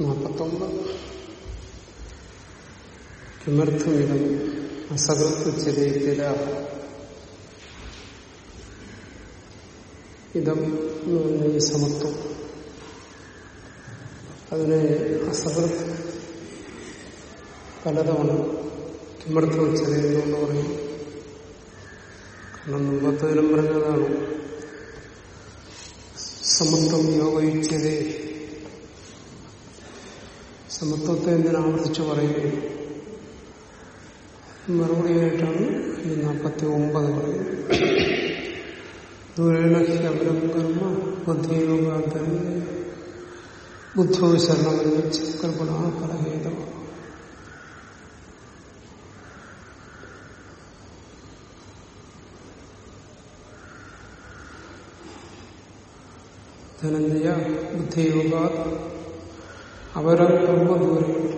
നാൽപ്പത്തൊമ്പത് കിമർത്ഥമിതം അസകൃത്വച്ചതേത്തിര ഇതം എന്ന് പറഞ്ഞ ഈ സമത്വം. അതിനെ അസകൃത് പലതവണ കിമർത്ഥം ചെറിയെന്നുകൊണ്ട് പറയും. മുമ്പത്തേലും പറഞ്ഞതാണ്. സമത്വം യോഗയുച്ചതേ. സമത്വത്തെ എന്തിനാവർത്തിച്ചു പറയുന്നു മറുപടിയായിട്ടാണ് ഈ നാൽപ്പത്തി ഒമ്പത് പറയുന്നത് ദൂരേണഹ്യവരം കർമ്മ ബുദ്ധിയോഗാന്തരം ബുദ്ധോ ശരണം കൽപ്പണ ഫലഹേതമാണ് ധനഞ്ജയ ബുദ്ധിയോഗ അവരം കർമ്മ ദൂരം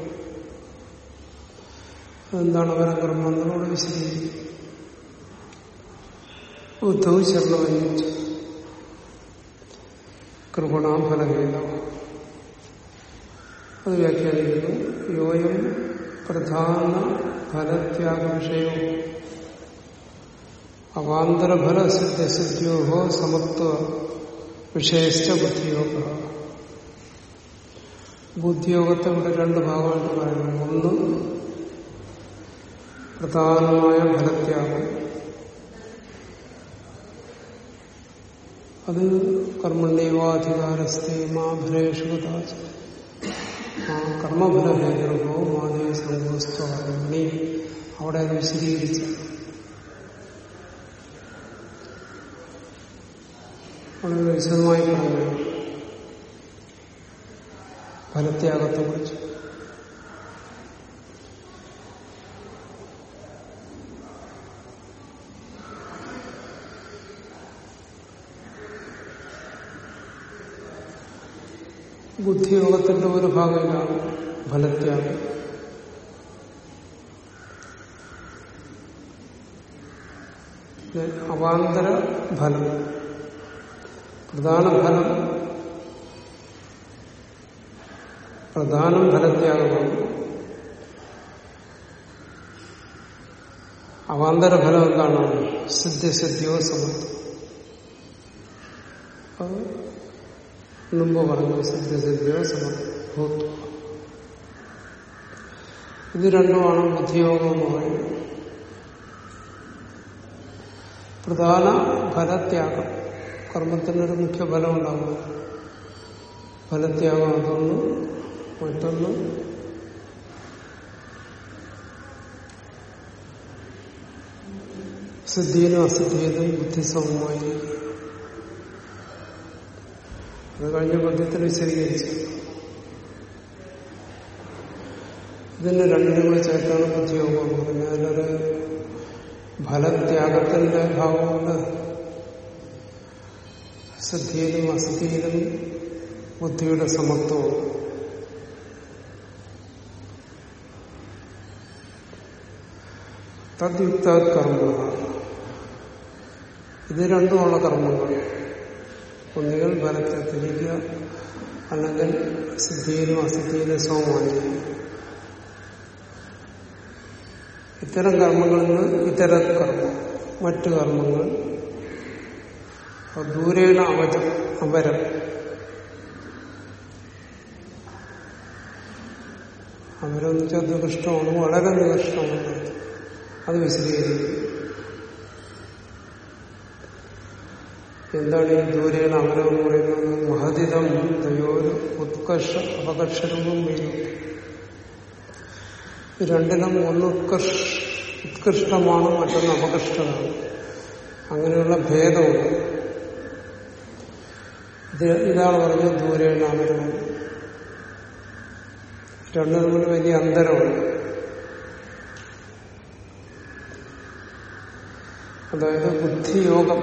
അതെന്താണ് അവരം കർമ്മ? എന്നോട് വിശദീകരിക്കും. ബുദ്ധവും ശരണമന്വിച്ചു കൃപണാം ഫലഹേത അത് വ്യാഖ്യാനിക്കുന്നു. യോയം പ്രധാന ഫലത്യാഗ വിഷയോ അവാന്തരഫലസിദ്ധ്യസിദ്ധ്യോഹോ സമത്വ വിഷയസ്ഥ ബുദ്ധിയോഗ ബുദ്ധിയോഗത്തെ ഇവിടെ രണ്ട് ഭാഗമായിട്ട് പറയുന്നു. ഒന്ന് പ്രധാനമായ ഫലത്യാഗം അത് കർമ്മണ്യവാധികാരസ്ഥേ മാഫലേഷു ആ കർമ്മഫലഹേതൃഭോ മാതേ സന്തോഷ അവിടെ അത് വിശദീകരിച്ചു. വളരെ വിശദമായി പറഞ്ഞു ഫലത്യാഗത്തെ കുറിച്ച്. ബുദ്ധിയോഗത്തിന്റെ ഒരു ഭാഗമാണ് ഫലത്യാഗം. അവാന്തര ഫലം. പ്രധാന ഫലം പ്രധാനം ഫലത്യാഗമാണ് അവാന്തര ഫലം എന്താണ്? സിദ്ധിസിദ്ധിയോ സമത്വം. അത് മുമ്പ് പറഞ്ഞു സിദ്ധിസിദ്ധിയോ സമത്വം ഇത് രണ്ടുമാണ് ബുദ്ധിയോഗം പ്രധാന ഫലത്യാഗം കർമ്മത്തിനൊരു മുഖ്യ ഫലം ഉണ്ടാകും ഫലത്യാഗം അതൊന്ന് മറ്റൊന്ന് സിദ്ധിയിലും അസിദ്ധിയിലും ബുദ്ധിസമമായി. അത് കഴിഞ്ഞ പദ്യത്തിൽ വിശദീകരിച്ചു. ഇതിന് രണ്ടിനും കൂടെ ചേർത്താണ് ബുദ്ധിയോഗം. അതിലൊരു ഫലത്യാഗത്തിന്റെ ഭാവമുണ്ട് സിദ്ധിയിലും അസിദ്ധിയിലും ബുദ്ധിയുടെ സമത്വവും. തദ്യുക്ത കർമ്മ ഇത് രണ്ടുമുള്ള കർമ്മങ്ങൾ. ഒന്നുകിൽ ബലത്തെ തിരിക്കുക അല്ലെങ്കിൽ സിദ്ധിയിലും അസിദ്ധിയിലും സമമായിരിക്കും ഇത്തരം കർമ്മങ്ങളിൽ നിന്ന് ഇത്തരം കർമ്മം. മറ്റു കർമ്മങ്ങൾ ദൂരേണ അവചം അപരം അപരം വെച്ചാൽ നികൃഷ്ടമാണ് വളരെ നികൃഷ്ടമാണ് അത് വിശദീകരിക്കും. എന്താണ് ഈ ദൂരേണ അപരം എന്ന് പറയുന്നത്? മഹതിതം തയോര് ഉത്കർഷ അപകർഷരവും വരും രണ്ടിനും ഒന്ന് ഉത്കർഷ ഉത്കൃഷ്ടമാണ് മറ്റൊന്ന് അപകൃഷ്ടമാണ്. അങ്ങനെയുള്ള ഭേദമുണ്ട്. ഇതാണ് പറഞ്ഞത് ദൂരേണ അമരം രണ്ടു തമ്മിൽ വലിയ അന്തരമുണ്ട്. അതായത് ബുദ്ധിയോഗം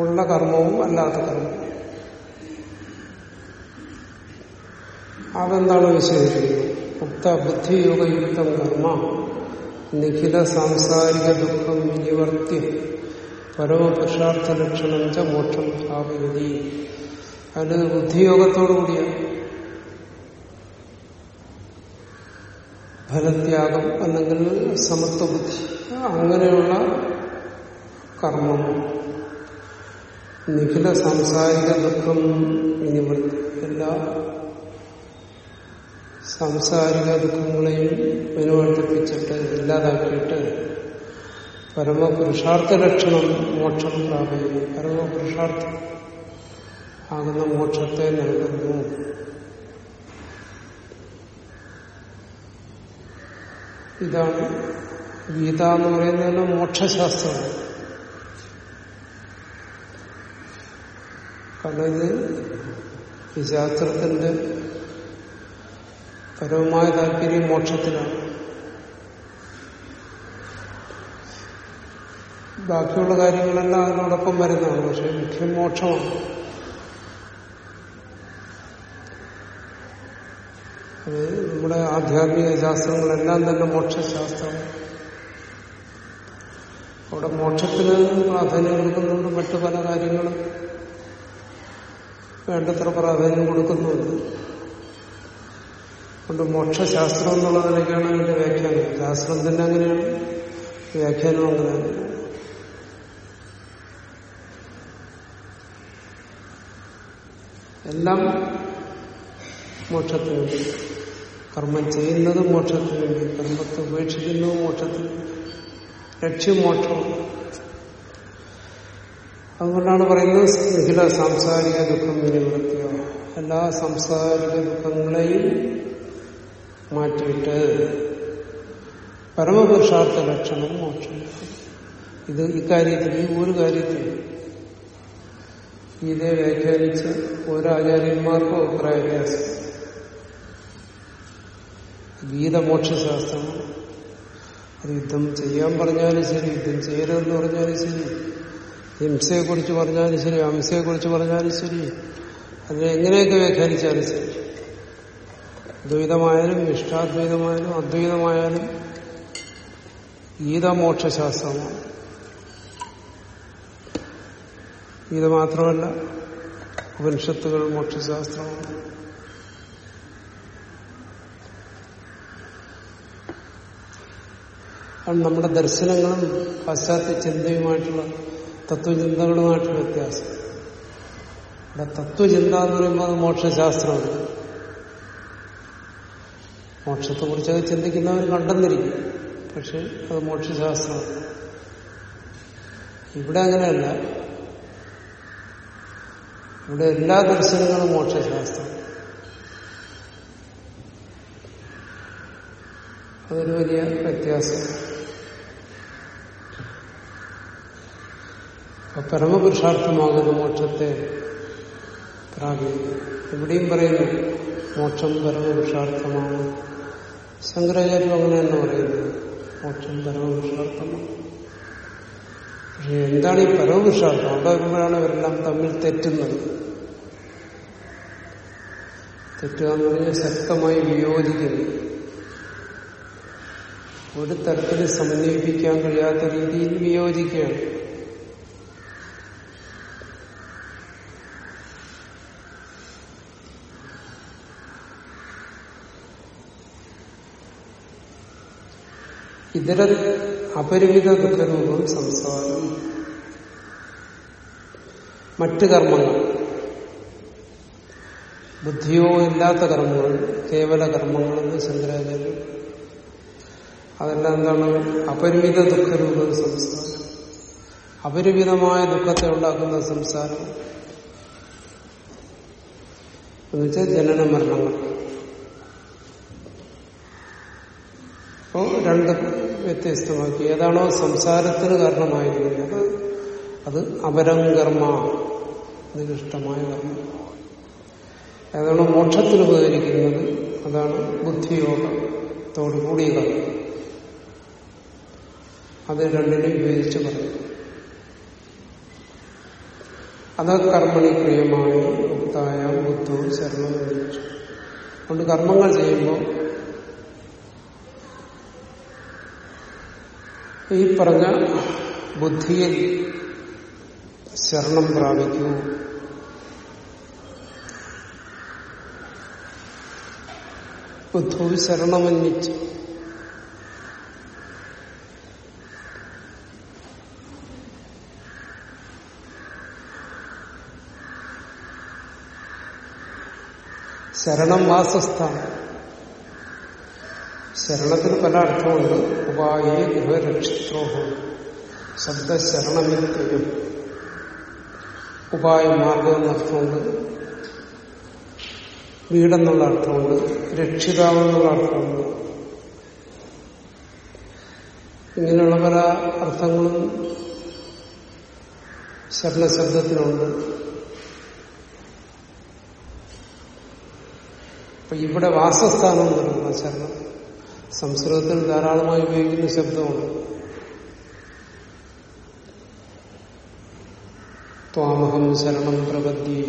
ഉള്ള കർമ്മവും അല്ലാത്ത കർമ്മവും. അതെന്താണ് വിശേഷിക്കുന്നത്? ഉക്ത ബുദ്ധിയോഗയുക്തം കർമ്മ നിഖില സാംസാരിക ദുഃഖം നിവർത്തി പരമപുരുഷാർത്ഥ ലക്ഷണം ച മോക്ഷം പ്രാപികതി അത് ബുദ്ധിയോഗത്തോടുകൂടിയാണ് ഫലത്യാഗം അല്ലെങ്കിൽ സമത്വ ബുദ്ധി അങ്ങനെയുള്ള കർമ്മം. നിഖില സാംസാരിക ദുഃഖം ഇനി എല്ലാ സാംസാരിക ദുഃഖങ്ങളെയും വിനോദിപ്പിച്ചിട്ട് ഇല്ലാതാക്കിയിട്ട് പരമപുരുഷാർത്ഥ ലക്ഷണം മോക്ഷം പ്രാപിക്കുന്നു. പരമപുരുഷാർത്ഥം ആകുന്ന മോക്ഷത്തെ നൽകുന്നു. ഇതാണ് ഗീത എന്ന് പറയുന്നതിന് മോക്ഷശാസ്ത്രമാണ് കാരണം ഈ ശാസ്ത്രത്തിന്റെ പരമമായ താല്പര്യം മോക്ഷത്തിലാണ് ബാക്കിയുള്ള കാര്യങ്ങളെല്ലാം അതിനോടൊപ്പം വരുന്നതാണ്. പക്ഷെ മുഖ്യം മോക്ഷമാണ്. അത് നമ്മുടെ ആധ്യാത്മിക ശാസ്ത്രങ്ങളെല്ലാം തന്നെ മോക്ഷശാസ്ത്രമാണ് അവിടെ മോക്ഷത്തിന് പ്രാധാന്യം കൊടുക്കുന്നുണ്ട് മറ്റു പല കാര്യങ്ങളും. വേണ്ടത്ര പ്രാധാന്യം കൊടുക്കുന്നുണ്ട്. അതുകൊണ്ട് മോക്ഷശാസ്ത്രം എന്നുള്ള നിലയ്ക്കാണ് അതിന്റെ വ്യാഖ്യാനം. ശാസ്ത്രം തന്നെ അങ്ങനെയാണ്. വ്യാഖ്യാനം അങ്ങനെയാണ് എല്ലാം മോക്ഷത്തിന് വേണ്ടി. കർമ്മം ചെയ്യുന്നത് മോക്ഷത്തിന് വേണ്ടി. കർമ്മത്തെ ഉപേക്ഷിക്കുന്നത് മോക്ഷത്തിന് ലക്ഷ്യം മോക്ഷമാണ് അതുകൊണ്ടാണ് പറയുന്നത് നിഖില സാംസാരിക ദുഃഖം നിലനിർത്തിയോ എല്ലാ സാംസാരിക ദുഃഖങ്ങളെയും മാറ്റിയിട്ട് പരമപുരുഷാർത്ഥ ലക്ഷണം മോക്ഷം. ഇത് ഇക്കാര്യത്തിൽ ഒരു കാര്യത്തിൽ ഗീതയെ വ്യാഖ്യാനിച്ച് ഓരോ ആചാര്യന്മാർക്കും അഭിപ്രായ വ്യത്യാസം ഗീത അത് യുദ്ധം ചെയ്യാൻ പറഞ്ഞാലും ശരി യുദ്ധം ചെയ്യരുതെന്ന് പറഞ്ഞാലും ശരി ഹിംസയെക്കുറിച്ച് പറഞ്ഞാലും ശരി അഹിംസയെക്കുറിച്ച് പറഞ്ഞാലും ശരി അതിനെ എങ്ങനെയൊക്കെ വ്യാഖ്യാനിച്ചാലും ശരി. ദ്വൈതമായാലും ഇഷ്ടാദ്വൈതമായാലും അദ്വൈതമായാലും ഗീത മോക്ഷശാസ്ത്രമാണ് ഗീത മാത്രമല്ല ഉപനിഷത്തുകൾ മോക്ഷശാസ്ത്രമാണ് കാരണം നമ്മുടെ ദർശനങ്ങളും പാശ്ചാത്യ ചിന്തയുമായിട്ടുള്ള തത്വചിന്തകളുമായിട്ടുള്ള വ്യത്യാസം. ഇവിടെ തത്വചിന്ത എന്ന് പറയുമ്പോൾ അത് മോക്ഷശാസ്ത്രമാണ്. അത് ചിന്തിക്കുന്നവർ കണ്ടെന്നിരിക്കും. പക്ഷെ അത് മോക്ഷശാസ്ത്രമാണ്. ഇവിടെ അങ്ങനെയല്ല. ഇവിടെ എല്ലാ ദർശനങ്ങളും മോക്ഷശാസ്ത്രം. അതൊരു വലിയ വ്യത്യാസം. പരമപുരുഷാർത്ഥമാകുന്ന മോക്ഷത്തെ പ്രാപിക്കുന്നു ഇവിടെയും പറയുന്നു മോക്ഷം പരമപുരുഷാർത്ഥമാണ് ശങ്കരാചാര്യം അങ്ങനെ തന്നെ പറയുന്നു മോക്ഷം പരമപുരുഷാർത്ഥമാണ് എന്താണ് ഈ പരമപുരുഷാർത്ഥം അവിടെ വരുമ്പോഴാണ് ഇവരെല്ലാം തമ്മിൽ തെറ്റുന്നത്. തെറ്റുക എന്ന് പറഞ്ഞാൽ ശക്തമായി വിയോജിക്കുന്നു. ഒരു തരത്തിൽ സമന്വയിപ്പിക്കാൻ കഴിയാത്ത രീതിയിൽ വിയോജിക്കുകയാണ്. ഇതര അപരിമിത ദുഃഖരൂപം സംസാരം. മറ്റ് കർമ്മങ്ങൾ. ബുദ്ധിയോ ഇല്ലാത്ത കർമ്മങ്ങൾ കേവല കർമ്മങ്ങളെന്ന് ശങ്കരാചാര്യൻ അതെല്ലാം എന്താണ് അപരിമിത ദുഃഖരൂപം സംസാരം. അപരിമിതമായ ദുഃഖത്തെ ഉണ്ടാക്കുന്ന സംസാരം. എന്നുവെച്ചാൽ ജനന മരണങ്ങൾ. അപ്പോ രണ്ട് വ്യത്യസ്തമാക്കി. ഏതാണോ സംസാരത്തിന് കാരണമായിരുന്നത് അത് അപരം കർമ്മ നികഷ്ടമായ കർമ്മം. ഏതാണോ മോക്ഷത്തിന് ഉപകരിക്കുന്നത് അതാണ് ബുദ്ധിയോഗത്തോടു കൂടിയ കർമ്മം അത് രണ്ടിനും വിവേചിച്ച് പറയും. അത് കർമ്മണി പ്രിയമായി മുക്തായ ബുദ്ധവും ശരണം അതുകൊണ്ട് കർമ്മങ്ങൾ ചെയ്യുമ്പോൾ ഈ പറഞ്ഞ ബുദ്ധിയിൽ ശരണം പ്രാപിക്കൂ ബുദ്ധു ശരണമന്വിച്ചു ശരണം വാസസ്ഥാനം ശരണത്തിന് പല അർത്ഥമുണ്ട് ഉപായേ ഗൃഹരക്ഷിത്രോഹം. ശബ്ദശരണമിത്യം ഉപായ മാർഗം എന്ന അർത്ഥമുണ്ട്. വീടെന്നുള്ള അർത്ഥമുണ്ട്. രക്ഷിതാവ് എന്നുള്ള അർത്ഥമുണ്ട്. ഇങ്ങനെയുള്ള പല അർത്ഥങ്ങളും ശരണശബ്ദത്തിനുണ്ട്. അപ്പൊ ഇവിടെ വാസസ്ഥാനം എന്ന് പറയുന്ന ശരണം. സംസ്കൃതത്തിൽ ധാരാളമായി ഉപയോഗിക്കുന്ന ശബ്ദമാണ് ത്വാമഹം ശരണം പ്രപദ്യ.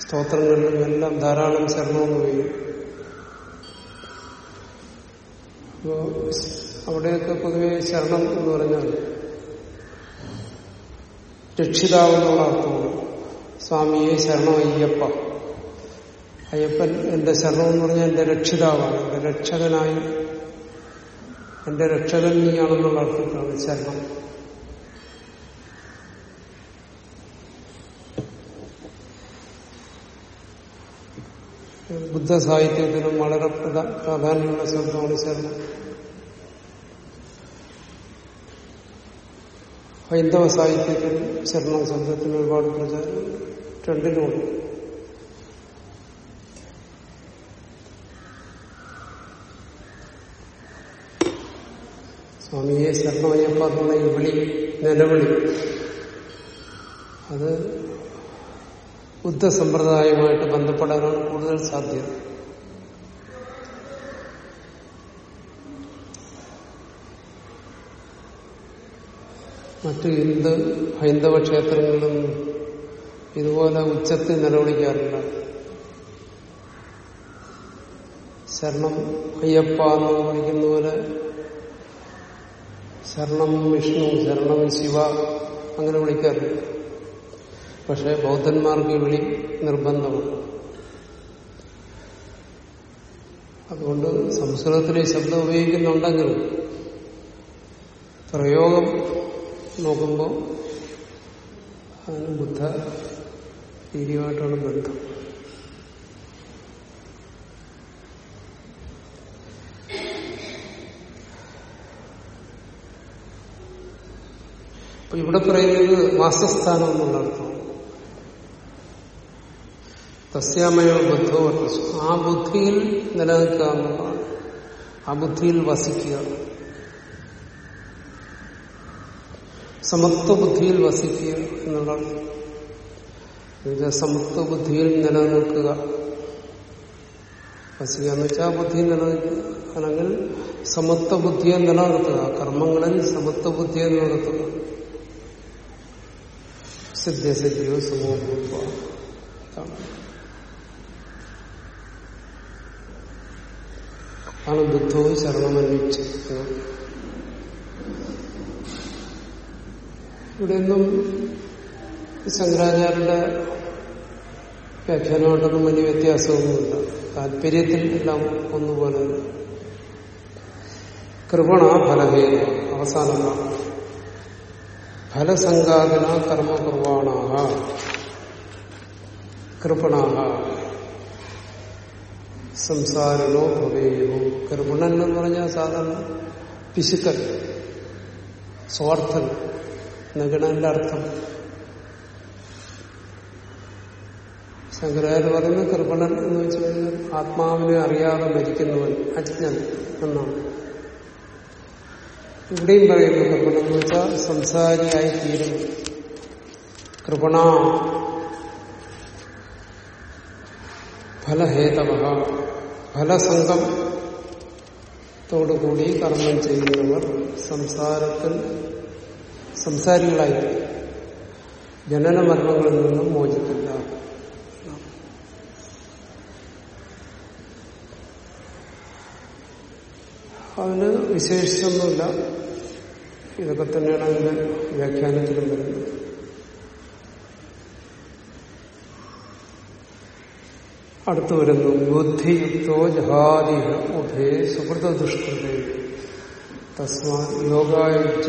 സ്തോത്രങ്ങളിലും എല്ലാം ധാരാളം ശരണമെന്ന് ഉപയോഗിക്കും. അപ്പോ അവിടെയൊക്കെ പൊതുവെ ശരണം എന്ന് പറഞ്ഞാൽ രക്ഷിതാവെന്നുള്ള അർത്ഥമാണ് സ്വാമിയെ ശരണം അയ്യപ്പ അയ്യപ്പൻ എന്റെ ശരണം എന്ന് പറഞ്ഞാൽ എന്റെ രക്ഷിതാവാണ്. എന്റെ രക്ഷകനായി എന്റെ രക്ഷകൻ നീയാണെന്നുള്ള അർത്ഥത്തിലാണ് ശരണം. ബുദ്ധ സാഹിത്യത്തിനും വളരെ പ്രാധാന്യമുള്ള ശബ്ദമാണ് ശരണം. ഹൈന്ദവ സാഹിത്യത്തിൽ ശരണം ശബ്ദത്തിന് ഒരുപാട് പ്രചാരം രണ്ടിനുമുണ്ട്. സ്വാമിയെ ശരണമയ്യപ്പ എന്നുള്ള ഈ വിളി നിലവിളി. അത് ബുദ്ധസമ്പ്രദായവുമായിട്ട് ബന്ധപ്പെടാനാണ് കൂടുതൽ സാധ്യത മറ്റു ഹിന്ദു ഹൈന്ദവ ക്ഷേത്രങ്ങളിലും ഇതുപോലെ ഉച്ചത്തിൽ നിലവിളിക്കാറില്ല. ശരണം അയ്യപ്പ എന്ന് വിളിക്കുന്ന പോലെ ശരണം വിഷ്ണു ശരണം ശിവ അങ്ങനെ വിളിക്കാറില്ല പക്ഷെ ബൗദ്ധന്മാർക്ക് വിളി നിർബന്ധമാണ്. അതുകൊണ്ട് സംസ്കൃതത്തിൽ ഈ ശബ്ദം ഉപയോഗിക്കുന്നുണ്ടെങ്കിലും പ്രയോഗം നോക്കുമ്പോൾ ബുദ്ധ രീതിയുമായിട്ടാണ് ബന്ധം. അപ്പൊ ഇവിടെ പറയുന്നത് വാസസ്ഥാനം എന്നുള്ള അർത്ഥം തസ്യാമയോ ബുദ്ധോ ആ ബുദ്ധിയിൽ നിലനിൽക്കുക എന്നുള്ളതാണ് ആ ബുദ്ധിയിൽ വസിക്കുക. സമത്വ ബുദ്ധിയിൽ വസിക്കുക എന്നുള്ളതാണ്. സമത്വ ബുദ്ധിയിൽ നിലനിൽക്കുക. വസിക്കുക എന്ന് വെച്ചാൽ ആ ബുദ്ധിയിൽ നിലനിൽക്കുക. അല്ലെങ്കിൽ സമത്വ ബുദ്ധിയെ നിലനിർത്തുക. കർമ്മങ്ങളിൽ സമത്വ ബുദ്ധിയെ നിലനിർത്തുക. സിദ്ധ്യസിദ്ധിയോ സുഖോ ആണ് ബുദ്ധവും ശരണമന്വിച്ച് ഇവിടെയൊന്നും ശങ്കരാചാര്യരുടെ വ്യാഖ്യാനമായിട്ടൊന്നും വലിയ വ്യത്യാസമൊന്നുമില്ല. താല്പര്യത്തിൽ എല്ലാം ഒന്നുപോലെ. കൃപണ ഫലഹേന അവസാനമാണ് ഫലസങ്കാതന കർമ്മകുർവാണാഹ കൃപണാഹ. സംസാരണോ ഭവേയോ. കൃപണൻ എന്ന് പറഞ്ഞാൽ സാധാരണ പിശുക്കൻ സ്വാർത്ഥൻ നഗണന്റെ അർത്ഥം. ശങ്കരാചാര്യ പറയുന്ന കൃപണൻ എന്ന് വെച്ച് കഴിഞ്ഞാൽ ആത്മാവിനെ അറിയാതെ മരിക്കുന്നവൻ അജ്ഞൻ എന്നാണ്. ഇവിടെയും പറയുന്നു കൃപണം എന്ന് വെച്ചാൽ സംസാരിയായി തീരും. കൃപണ. ഫലഹേതവ. ഫലസംഘത്തോടുകൂടി കർമ്മം ചെയ്യുന്നവർ സംസാരത്തിൽ സംസാരികളായി. ജനന മരണങ്ങളിൽ നിന്നും മോചിക്കില്ല. അതിന് വിശേഷിച്ചൊന്നുമില്ല. ഇതൊക്കെ തന്നെയാണ് അതിന്റെ വ്യാഖ്യാനത്തിലും വരുന്നത്. അടുത്തു വരുന്നു. ബുദ്ധിയുക്തോ ജഹാദി ഉഭേ സുഹൃതദുഷ്കൃതേ. തസ്മാ യോഗായുജ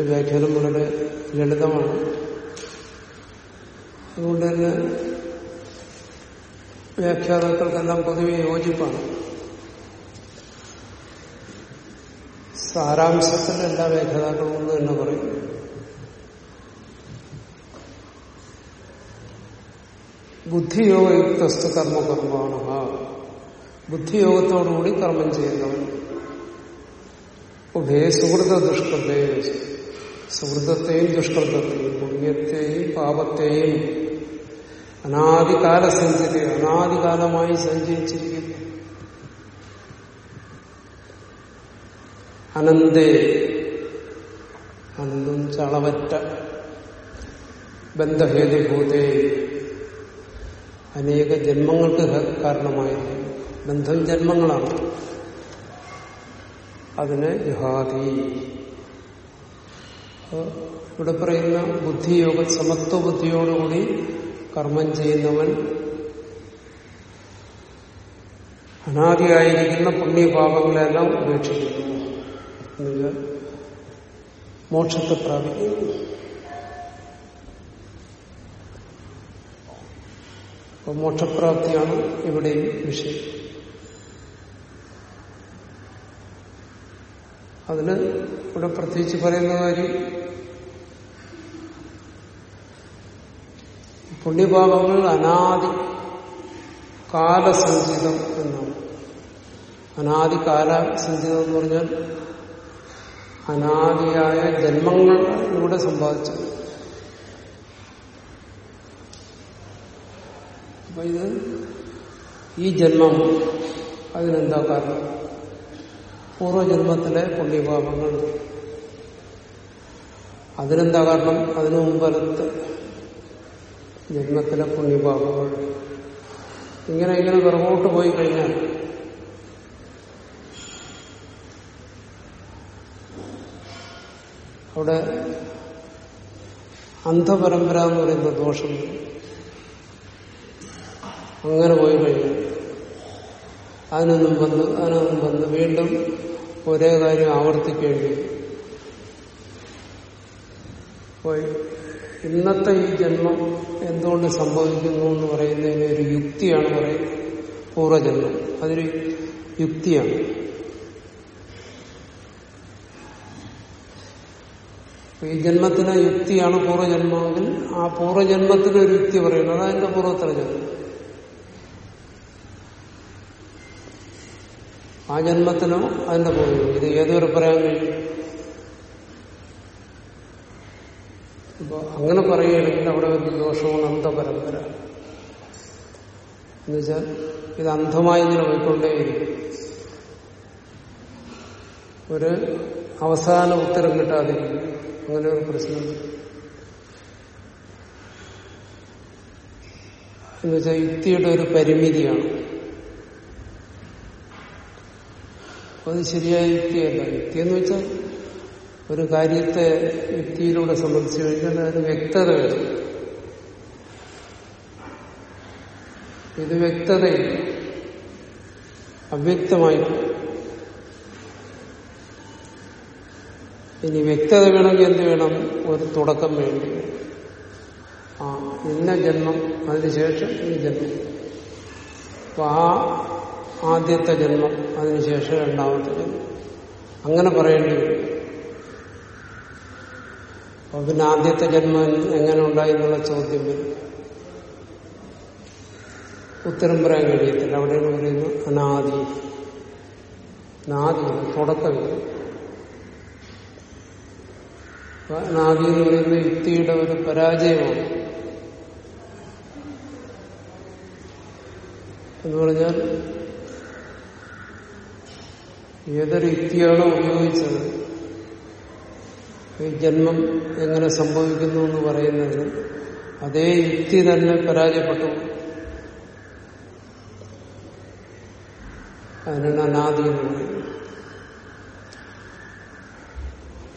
വ്യാഖ്യാനം വളരെ ലളിതമാണ്. അതുകൊണ്ട് തന്നെ വ്യാഖ്യാതാക്കൾക്കെല്ലാം പൊതുവെ യോജിപ്പാണ്. സാരാംശത്തിൽ എല്ലാ വ്യാഖ്യാതാക്കളും ഒന്ന് തന്നെ പറയും. ബുദ്ധിയോഗയുക്തസ്തു കർമ്മകർമ്മാണ് ബുദ്ധിയോഗത്തോടുകൂടി കർമ്മം ചെയ്യുന്നവൻ. ഉഭയ സുഹൃത ദുഷ്കൃതയെ സുഹൃതത്തെയും ദുഷ്കൃതത്തെയും പുണ്യത്തെയും പാപത്തെയും അനാദികാല സഞ്ചരി അനാദികാലമായി സഞ്ചരിച്ചിരിക്കുന്നു. അനന്തേ അനന്തം ചളവറ്റ ബന്ധഹേതുഭൂതേ അനേക ജന്മങ്ങൾക്ക് കാരണമായിരിക്കും ബന്ധം ജന്മങ്ങളാണ്. അതിന് ജഹാദി ഇവിടെ പറയുന്ന ബുദ്ധിയോഗ സമത്വ ബുദ്ധിയോടുകൂടി കർമ്മം ചെയ്യുന്നവൻ അനാദിയായിരിക്കുന്ന പുണ്യപാപങ്ങളെല്ലാം ഉപേക്ഷിക്കുന്നു. മോക്ഷത്തെ പ്രാപിക്കുന്നു. അപ്പൊ മോക്ഷപ്രാപ്തിയാണ് ഇവിടെയും വിഷയം. അതിന് ഇവിടെ പ്രത്യേകിച്ച് പറയുന്ന കാര്യം പുണ്യപാപങ്ങൾ അനാദി കാലസഞ്ചിതം എന്നാണ് അനാദി കാലസഞ്ചിതം എന്ന് പറഞ്ഞാൽ അനാദിയായ ജന്മങ്ങളിലൂടെ സമ്പാദിച്ചത്. അപ്പൊ ഇത് ഈ ജന്മം അതിനെന്താ കാരണം? പൂർവജന്മത്തിലെ പുണ്യപാപങ്ങൾ. അതിനെന്താ കാരണം? അതിനു മുമ്പലത്തെ ജന്മത്തിലെ പുണ്യപാപങ്ങൾ. ഇങ്ങനെ ഇങ്ങനെ പിറകോട്ട് പോയി കഴിഞ്ഞാൽ അവിടെ അന്ധപരമ്പര എന്ന് പറയുന്ന ദോഷം അങ്ങനെ പോയി കഴിഞ്ഞു അതിനൊന്നും വന്ന് അതിനൊന്നും വന്ന് വീണ്ടും ഒരേ കാര്യം ആവർത്തിക്കേണ്ടി പോയി ഇന്നത്തെ ഈ ജന്മം എന്തുകൊണ്ട് സംഭവിക്കുന്നു എന്ന് പറയുന്നതിന് ഒരു യുക്തിയാണ് പറയുന്നത്. പൂർവജന്മം. അതൊരു യുക്തിയാണ്. ഈ ജന്മത്തിന് യുക്തിയാണ് പൂർവജന്മമെങ്കിൽ ആ പൂർവജന്മത്തിന് ഒരു യുക്തി പറയുന്നത്. അതിന്റെ പൂർവത്തര ജന്മം. ആ ജന്മത്തിനോ അതിന്റെ പൂർവം. ഇത് ഏതുവരെ പറയാൻ കഴിയും? അപ്പൊ അങ്ങനെ പറയുകയാണെങ്കിൽ അവിടെ ഒരു ദോഷമാണ് അന്ധപരമ്പര. എന്നുവെച്ചാൽ ഇത് അന്ധമായി ഇങ്ങനെ പോയിക്കൊണ്ടേയിരിക്കും. ഒരു അവസാന ഉത്തരം കിട്ടാതെ അങ്ങനെ ഒരു പ്രശ്നം. എന്നുവെച്ചാൽ യുക്തിയുടെ ഒരു പരിമിതിയാണ്. അത് ശരിയായ യുക്തിയല്ല. യുക്തി എന്ന് വെച്ചാൽ ഒരു കാര്യത്തെ യുക്തിയിലൂടെ സംബന്ധിച്ചു കഴിഞ്ഞാൽ അതിന് വ്യക്തത വരും ഇത് വ്യക്തതയില്ല. അവ്യക്തമായി. ഇനി വ്യക്തത വേണമെങ്കിൽ എന്ത് വേണം? ഒരു തുടക്കം വേണ്ടി. ആ ഇന്ന ജന്മം അതിനുശേഷം ഈ ജന്മം. അപ്പൊ ആ ആദ്യത്തെ ജന്മം അതിനുശേഷം രണ്ടാമത്തെ ജന്മം. അങ്ങനെ പറയേണ്ടി വരും. അപ്പൊ പിന്നെ ആദ്യത്തെ ജന്മം എങ്ങനെ ഉണ്ടായി എന്നുള്ള ചോദ്യം വരും. ഉത്തരം പറയാൻ കഴിയത്തില്ല. അവിടെയാണ് പറയുന്നത് അനാദി. നാദി തുടക്കമില്ല അനാദി എന്ന് പറയുന്ന യുക്തിയുടെ ഒരു പരാജയമാണ്. എന്ന് പറഞ്ഞാൽ ഏതൊരു യുക്തിയാണോ ഉപയോഗിച്ചത് ജന്മം എങ്ങനെ സംഭവിക്കുന്നു എന്ന് പറയുന്നത് അതേ യുക്തി തന്നെ പരാജയപ്പെട്ടു. അതിനാണ് അനാദി എന്ന് പറയുന്നത്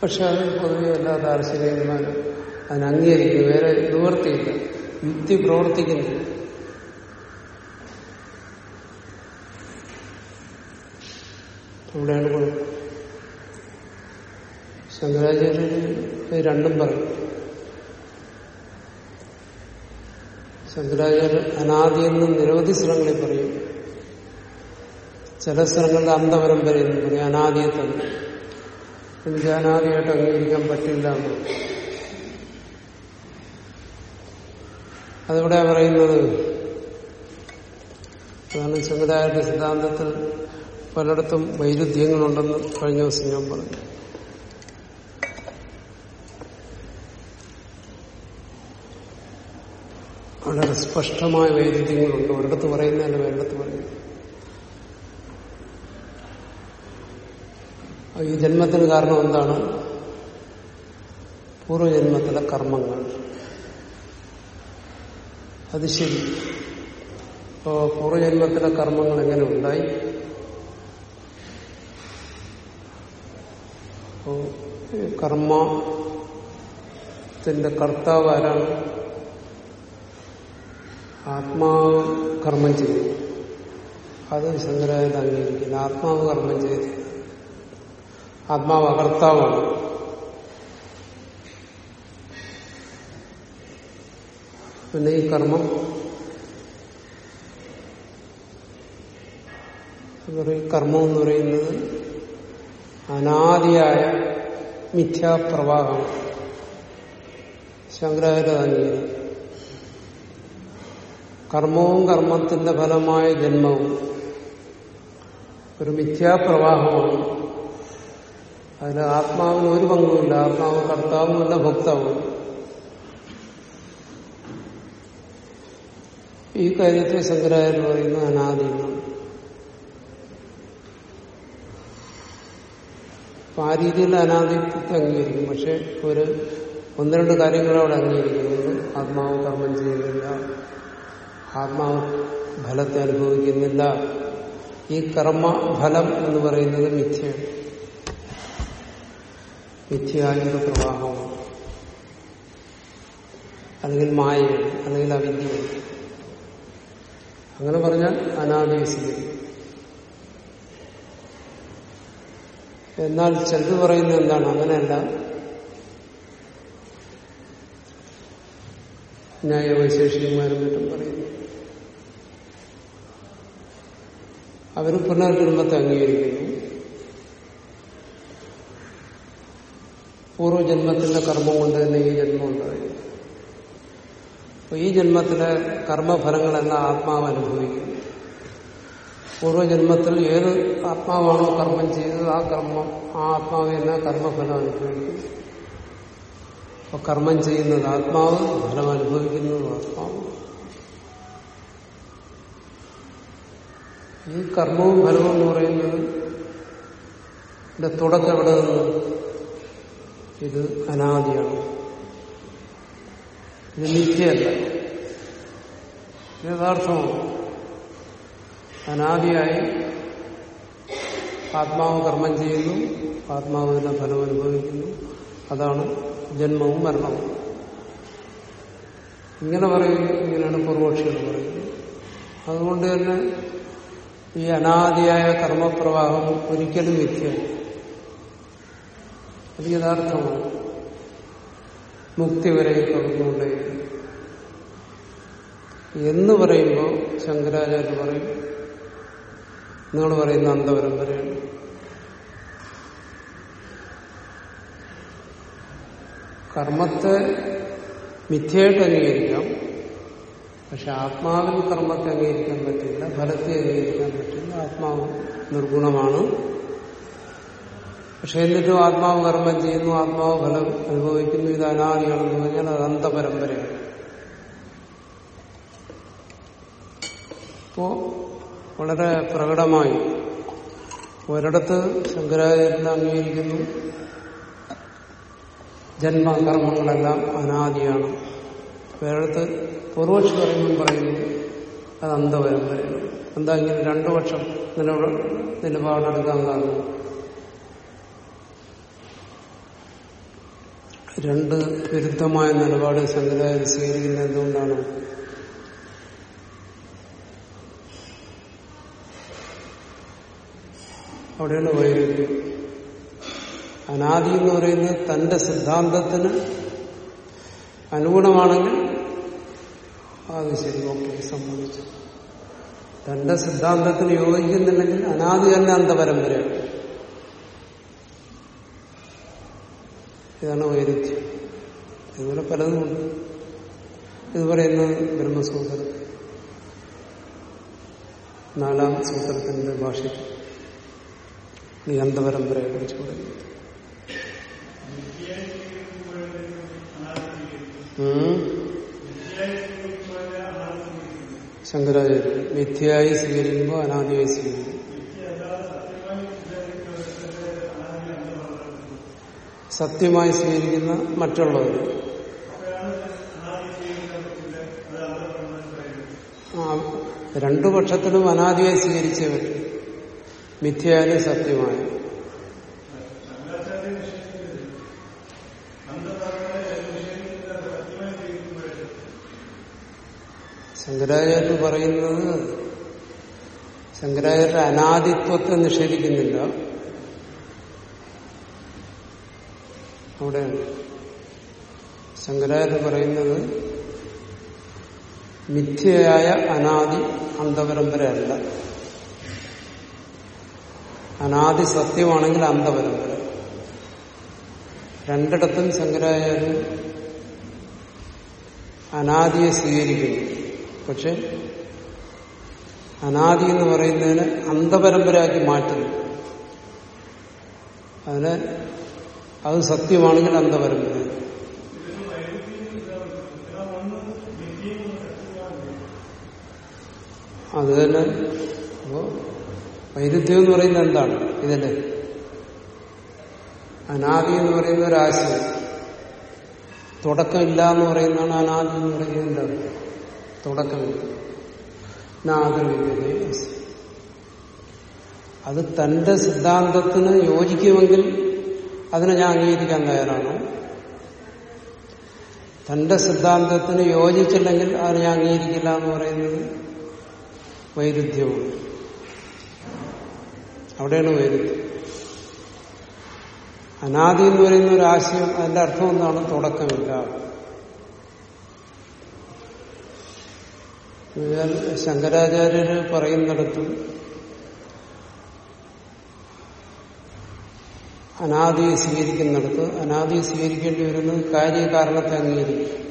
പക്ഷെ അത് പൊതുവെ എല്ലാ ദാർശനികന്മാരും അതിനെ വേറെ നിവർത്തിയില്ല. യുക്തി പ്രവർത്തിക്കുന്നില്ല. ഇവിടെയാണ് കുഴപ്പം ശങ്കരാചാര്യർ രണ്ടും പറയും. ശങ്കരാചാര്യർ അനാദി എന്ന് നിരവധി സ്ഥലങ്ങളിൽ പറയും. ചില സ്ഥലങ്ങളിൽ അന്തപരമ്പര എന്ന് പറയും. അനാദിയെ തന്നെ. എനിക്ക് അനാദിയായിട്ട് അംഗീകരിക്കാൻ പറ്റില്ല എന്ന്. അതിവിടെ പറയുന്നത്? അതാണ് ശങ്കരാചാര്യ സിദ്ധാന്തത്തിൽ പലയിടത്തും വൈരുദ്ധ്യങ്ങളുണ്ടെന്ന് കഴിഞ്ഞ ദിവസം ഞാൻ പറഞ്ഞു. വളരെ സ്പഷ്ടമായ വൈരുദ്ധ്യങ്ങളുണ്ട്. ഒരിടത്ത് പറയുന്നതല്ല വേണ്ടത്ത് പറയുന്നു. ഈ ജന്മത്തിന് കാരണം എന്താണ്? പൂർവജന്മത്തിലെ കർമ്മങ്ങൾ. അത് ശരി. ഇപ്പോ പൂർവജന്മത്തിലെ കർമ്മങ്ങൾ എങ്ങനെ ഉണ്ടായി? കർമ്മത്തിന്റെ കർത്താവ് ആരാണ്? ആത്മാവ് കർമ്മം ചെയ്തു. അത് ശങ്കരാചാര്യ അംഗീകരിക്കുന്നു. ആത്മാവ് കർമ്മം ചെയ്തു. ആത്മാവ് അകർത്താവാണ്. പിന്നെ ഈ കർമ്മം കർമ്മം എന്ന് പറയുന്നത് അനാദിയായ മിഥ്യാപ്രവാഹമാണ്. ശങ്കരാചാര്യ അംഗീകരിക്കും കർമ്മവും കർമ്മത്തിന്റെ ഫലമായ ജന്മവും. ഒരു മിഥ്യാപ്രവാഹമാണ്. അതിൽ ആത്മാവിന് ഒരു പങ്കുമില്ല. ആത്മാവ് കർത്താവുമല്ല ഭക്താവും. ഈ കാര്യത്തെ ശങ്കരാചാര്യ പറയുന്നത് അനാദിയാണ് അപ്പൊ ആ രീതിയിൽ അനാദിത്വത്തെ അംഗീകരിക്കും. പക്ഷെ ഒരു ഒന്ന് രണ്ട് കാര്യങ്ങൾ അവിടെ അംഗീകരിക്കുന്നുണ്ട്. ആത്മാവ് കർമ്മം ചെയ്യുന്നില്ല ആത്മാവ് ഫലത്തെ അനുഭവിക്കുന്നില്ല. ഈ കർമ്മ ഫലം എന്ന് പറയുന്നത് മിഥ്യയാണ്. മിഥ്യയായൊരു പ്രവാഹമാണ് അല്ലെങ്കിൽ മായയാണ് അല്ലെങ്കിൽ അവിദ്യയാണ് അങ്ങനെ പറഞ്ഞാൽ അനാദി സ്വീകരിക്കും എന്നാൽ ചിലത് പറയുന്നത് എന്താണ്? അങ്ങനെയല്ല. ന്യായവൈശേഷികന്മാരും മറ്റും പറയുന്നു. അവർ പുനർജന്മത്തെ അംഗീകരിക്കുന്നു. പൂർവജന്മത്തിന്റെ കർമ്മം കൊണ്ട് തന്നെ ഈ ജന്മം ഉണ്ടായി. അപ്പൊ ഈ ജന്മത്തിലെ കർമ്മഫലങ്ങളെല്ലാം ആത്മാവ് അനുഭവിക്കുന്നു. പൂർവജന്മത്തിൽ ഏത് ആത്മാവാണോ കർമ്മം ചെയ്തത് ആ കർമ്മം ആ ആത്മാവ് തന്നെ കർമ്മഫലം അനുഭവിക്കുന്നു. അപ്പൊ കർമ്മം ചെയ്യുന്നത് ആത്മാവ് ഫലം അനുഭവിക്കുന്നത് ആത്മാവ്. ഈ കർമ്മവും ഫലവും എന്ന് പറയുന്നത് ഇതിന്റെ തുടക്കം എവിടെ നിന്ന്? ഇത് അനാദിയാണ്. ഇത് നിത്യല്ല യഥാർത്ഥമാണ്. അനാദിയായി ആത്മാവ് കർമ്മം ചെയ്യുന്നു ആത്മാവിന്റെ ഫലം അനുഭവിക്കുന്നു. അതാണ് ജന്മവും മരണവും. ഇങ്ങനെ പറയുന്നു ഇങ്ങനെയാണ് പൂർവക്ഷികൾ പറയുന്നത്. അതുകൊണ്ട് തന്നെ ഈ അനാദിയായ കർമ്മപ്രവാഹം ഒരിക്കലും മിഥ്യയാണ് അത് യഥാർത്ഥമാണ്. മുക്തി വരെ തുടർന്നുകൊണ്ടേ എന്ന് പറയുമ്പോൾ ശങ്കരാചാര്യ പറയും. നിങ്ങൾ പറയുന്ന അന്തപരമ്പരയാണ് കർമ്മത്തെ മിഥ്യയായിട്ട് അംഗീകരിക്കാം. പക്ഷെ ആത്മാവിന് കർമ്മത്തെ അംഗീകരിക്കാൻ പറ്റില്ല ഫലത്തെ അംഗീകരിക്കാൻ പറ്റില്ല ആത്മാവ് നിർഗുണമാണ്. പക്ഷെ എന്നിട്ടും ആത്മാവ് കർമ്മം ചെയ്യുന്നു ആത്മാവ് ഫലം അനുഭവിക്കുന്നു ഇത് അനാദിയാണെന്ന് പറഞ്ഞാൽ അത് അന്തപരമ്പരയാണ് ഇപ്പോ വളരെ പ്രകടമായി ഒരിടത്ത് ശങ്കരാചാര്യനെ അംഗീകരിക്കുന്നു ജന്മകർമ്മങ്ങളെല്ലാം അനാദിയാണ്. വേറെടുത്ത് പൂർവക്ഷി പറയുമ്പോൾ പറയുന്നു അത് പറയുന്നു എന്താ ഇങ്ങനെ രണ്ടു വർഷം നിലപാട് നിലപാടെടുക്കാൻ കാരണം? രണ്ട് വിരുദ്ധമായ നിലപാട് സംവിധായകർ സ്വീകരിക്കുന്നത് എന്തുകൊണ്ടാണ് അവിടെയാണ് വൈരുദ്ധ്യം. അനാദി എന്ന് പറയുന്നത് തന്റെ സിദ്ധാന്തത്തിന് അനുഗുണമാണെങ്കിൽ അത് ശരി ഓക്കെ സമ്മതിച്ചു. തന്റെ സിദ്ധാന്തത്തിന് യോജിക്കുന്നില്ലെങ്കിൽ അനാദി തന്നെ അന്തപരമ്പരയാണ് ഇതാണ് വൈരുദ്ധ്യം. ഇതുപോലെ പലതുമുണ്ട് ഇത് പറയുന്നത് ബ്രഹ്മസൂത്രം. നാലാം സൂത്രത്തിന്റെ ഭാഷയിൽ ഈ അന്തപരമ്പരയെ കുറിച്ച് പറയുന്നത് ഉം. ശങ്കരാചാര്യ മിഥ്യയായി സ്വീകരിക്കുമ്പോൾ അനാദിയായി സ്വീകരിക്കും. സത്യമായി സ്വീകരിക്കുന്ന മറ്റുള്ളവർ. രണ്ടു പക്ഷത്തിലും അനാദിയായി സ്വീകരിച്ചേ പറ്റും മിഥ്യയായാലും സത്യമായും. ശങ്കരാചാര്യ പറയുന്നത് ശങ്കരാചാര്യ അനാദിത്വത്തെ നിഷേധിക്കുന്നില്ല. അവിടെ ശങ്കരാചാര്യ പറയുന്നത് മിഥ്യയായ അനാദി അന്ധപരമ്പരയല്ല. അനാദി സത്യമാണെങ്കിൽ അന്തപരമ്പര രണ്ടിടത്തും ശങ്കരാചാര്യൻ അനാദിയെ സ്വീകരിക്കുന്നു. പക്ഷെ അനാദി എന്ന് പറയുന്നതിന് അന്ധപരമ്പരാക്കി മാറ്റുന്നു. അതിന് അത് സത്യമാണെങ്കിൽ അന്ധപരമ്പര. അത് തന്നെ അപ്പോ വൈരുദ്ധ്യം എന്ന് പറയുന്നത് എന്താണ്? ഇതിന്റെ അനാദി എന്ന് പറയുന്ന ഒരാശയം തുടക്കമില്ല എന്ന് പറയുന്നതാണ് അനാദി എന്ന് പറയുന്നത് എന്താണ്? തുടക്കമില്ല. നാദവിദ്യതേ അസ്തി. അത് തന്റെ സിദ്ധാന്തത്തിന് യോജിക്കുമെങ്കിൽ അതിനെ ഞാൻ അംഗീകരിക്കാൻ തയ്യാറാണ്. തന്റെ സിദ്ധാന്തത്തിന് യോജിച്ചില്ലെങ്കിൽ അതിനെ ഞാൻ അംഗീകരിക്കില്ല എന്ന് പറയുന്നത് വൈരുദ്ധ്യമാണ്. അവിടെയാണ് വൈരുദ്ധ്യം. അനാദി എന്ന് പറയുന്ന ഒരു ആശയം അതിന്റെ അർത്ഥം എന്താണ്? തുടക്കമില്ല. എന്നാൽ ശങ്കരാചാര്യര് പറയുന്നിടത്തും അനാദി സ്വീകരിക്കുന്നിടത്ത് അനാദി സ്വീകരിക്കേണ്ടി വരുന്നത് കാര്യകാരണത്തെ അംഗീകരിക്കും.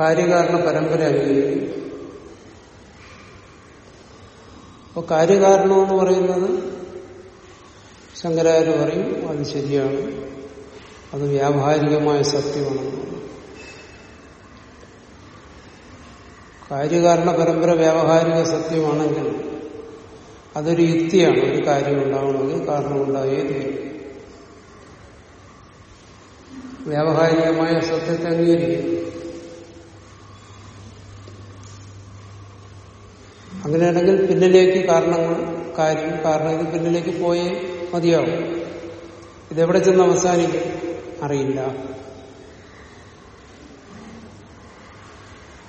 കാര്യകാരണ പരമ്പര അംഗീകരിക്കും. അപ്പൊ കാര്യകാരണം എന്ന് പറയുന്നത് ശങ്കരാചാര്യ പറയും അത് ശരിയാണ്. അത് വ്യാവഹാരികമായ സത്യമാണ് കാര്യകാരണ പരമ്പര വ്യാവഹാരിക സത്യമാണെങ്കിൽ അതൊരു യുക്തിയാണ്. ഒരു കാര്യം ഉണ്ടാവണമെങ്കിൽ കാരണം ഉണ്ടായേ തീരും. വ്യാവഹാരികമായ സത്യത്തെ അംഗീകരിക്കും അങ്ങനെയാണെങ്കിൽ പിന്നിലേക്ക് കാരണങ്ങൾ കാര്യം കാരണം ഇത് പിന്നിലേക്ക് പോയേ മതിയാവും. ഇതെവിടെ ചെന്ന് അവസാനിക്കും? അറിയില്ല.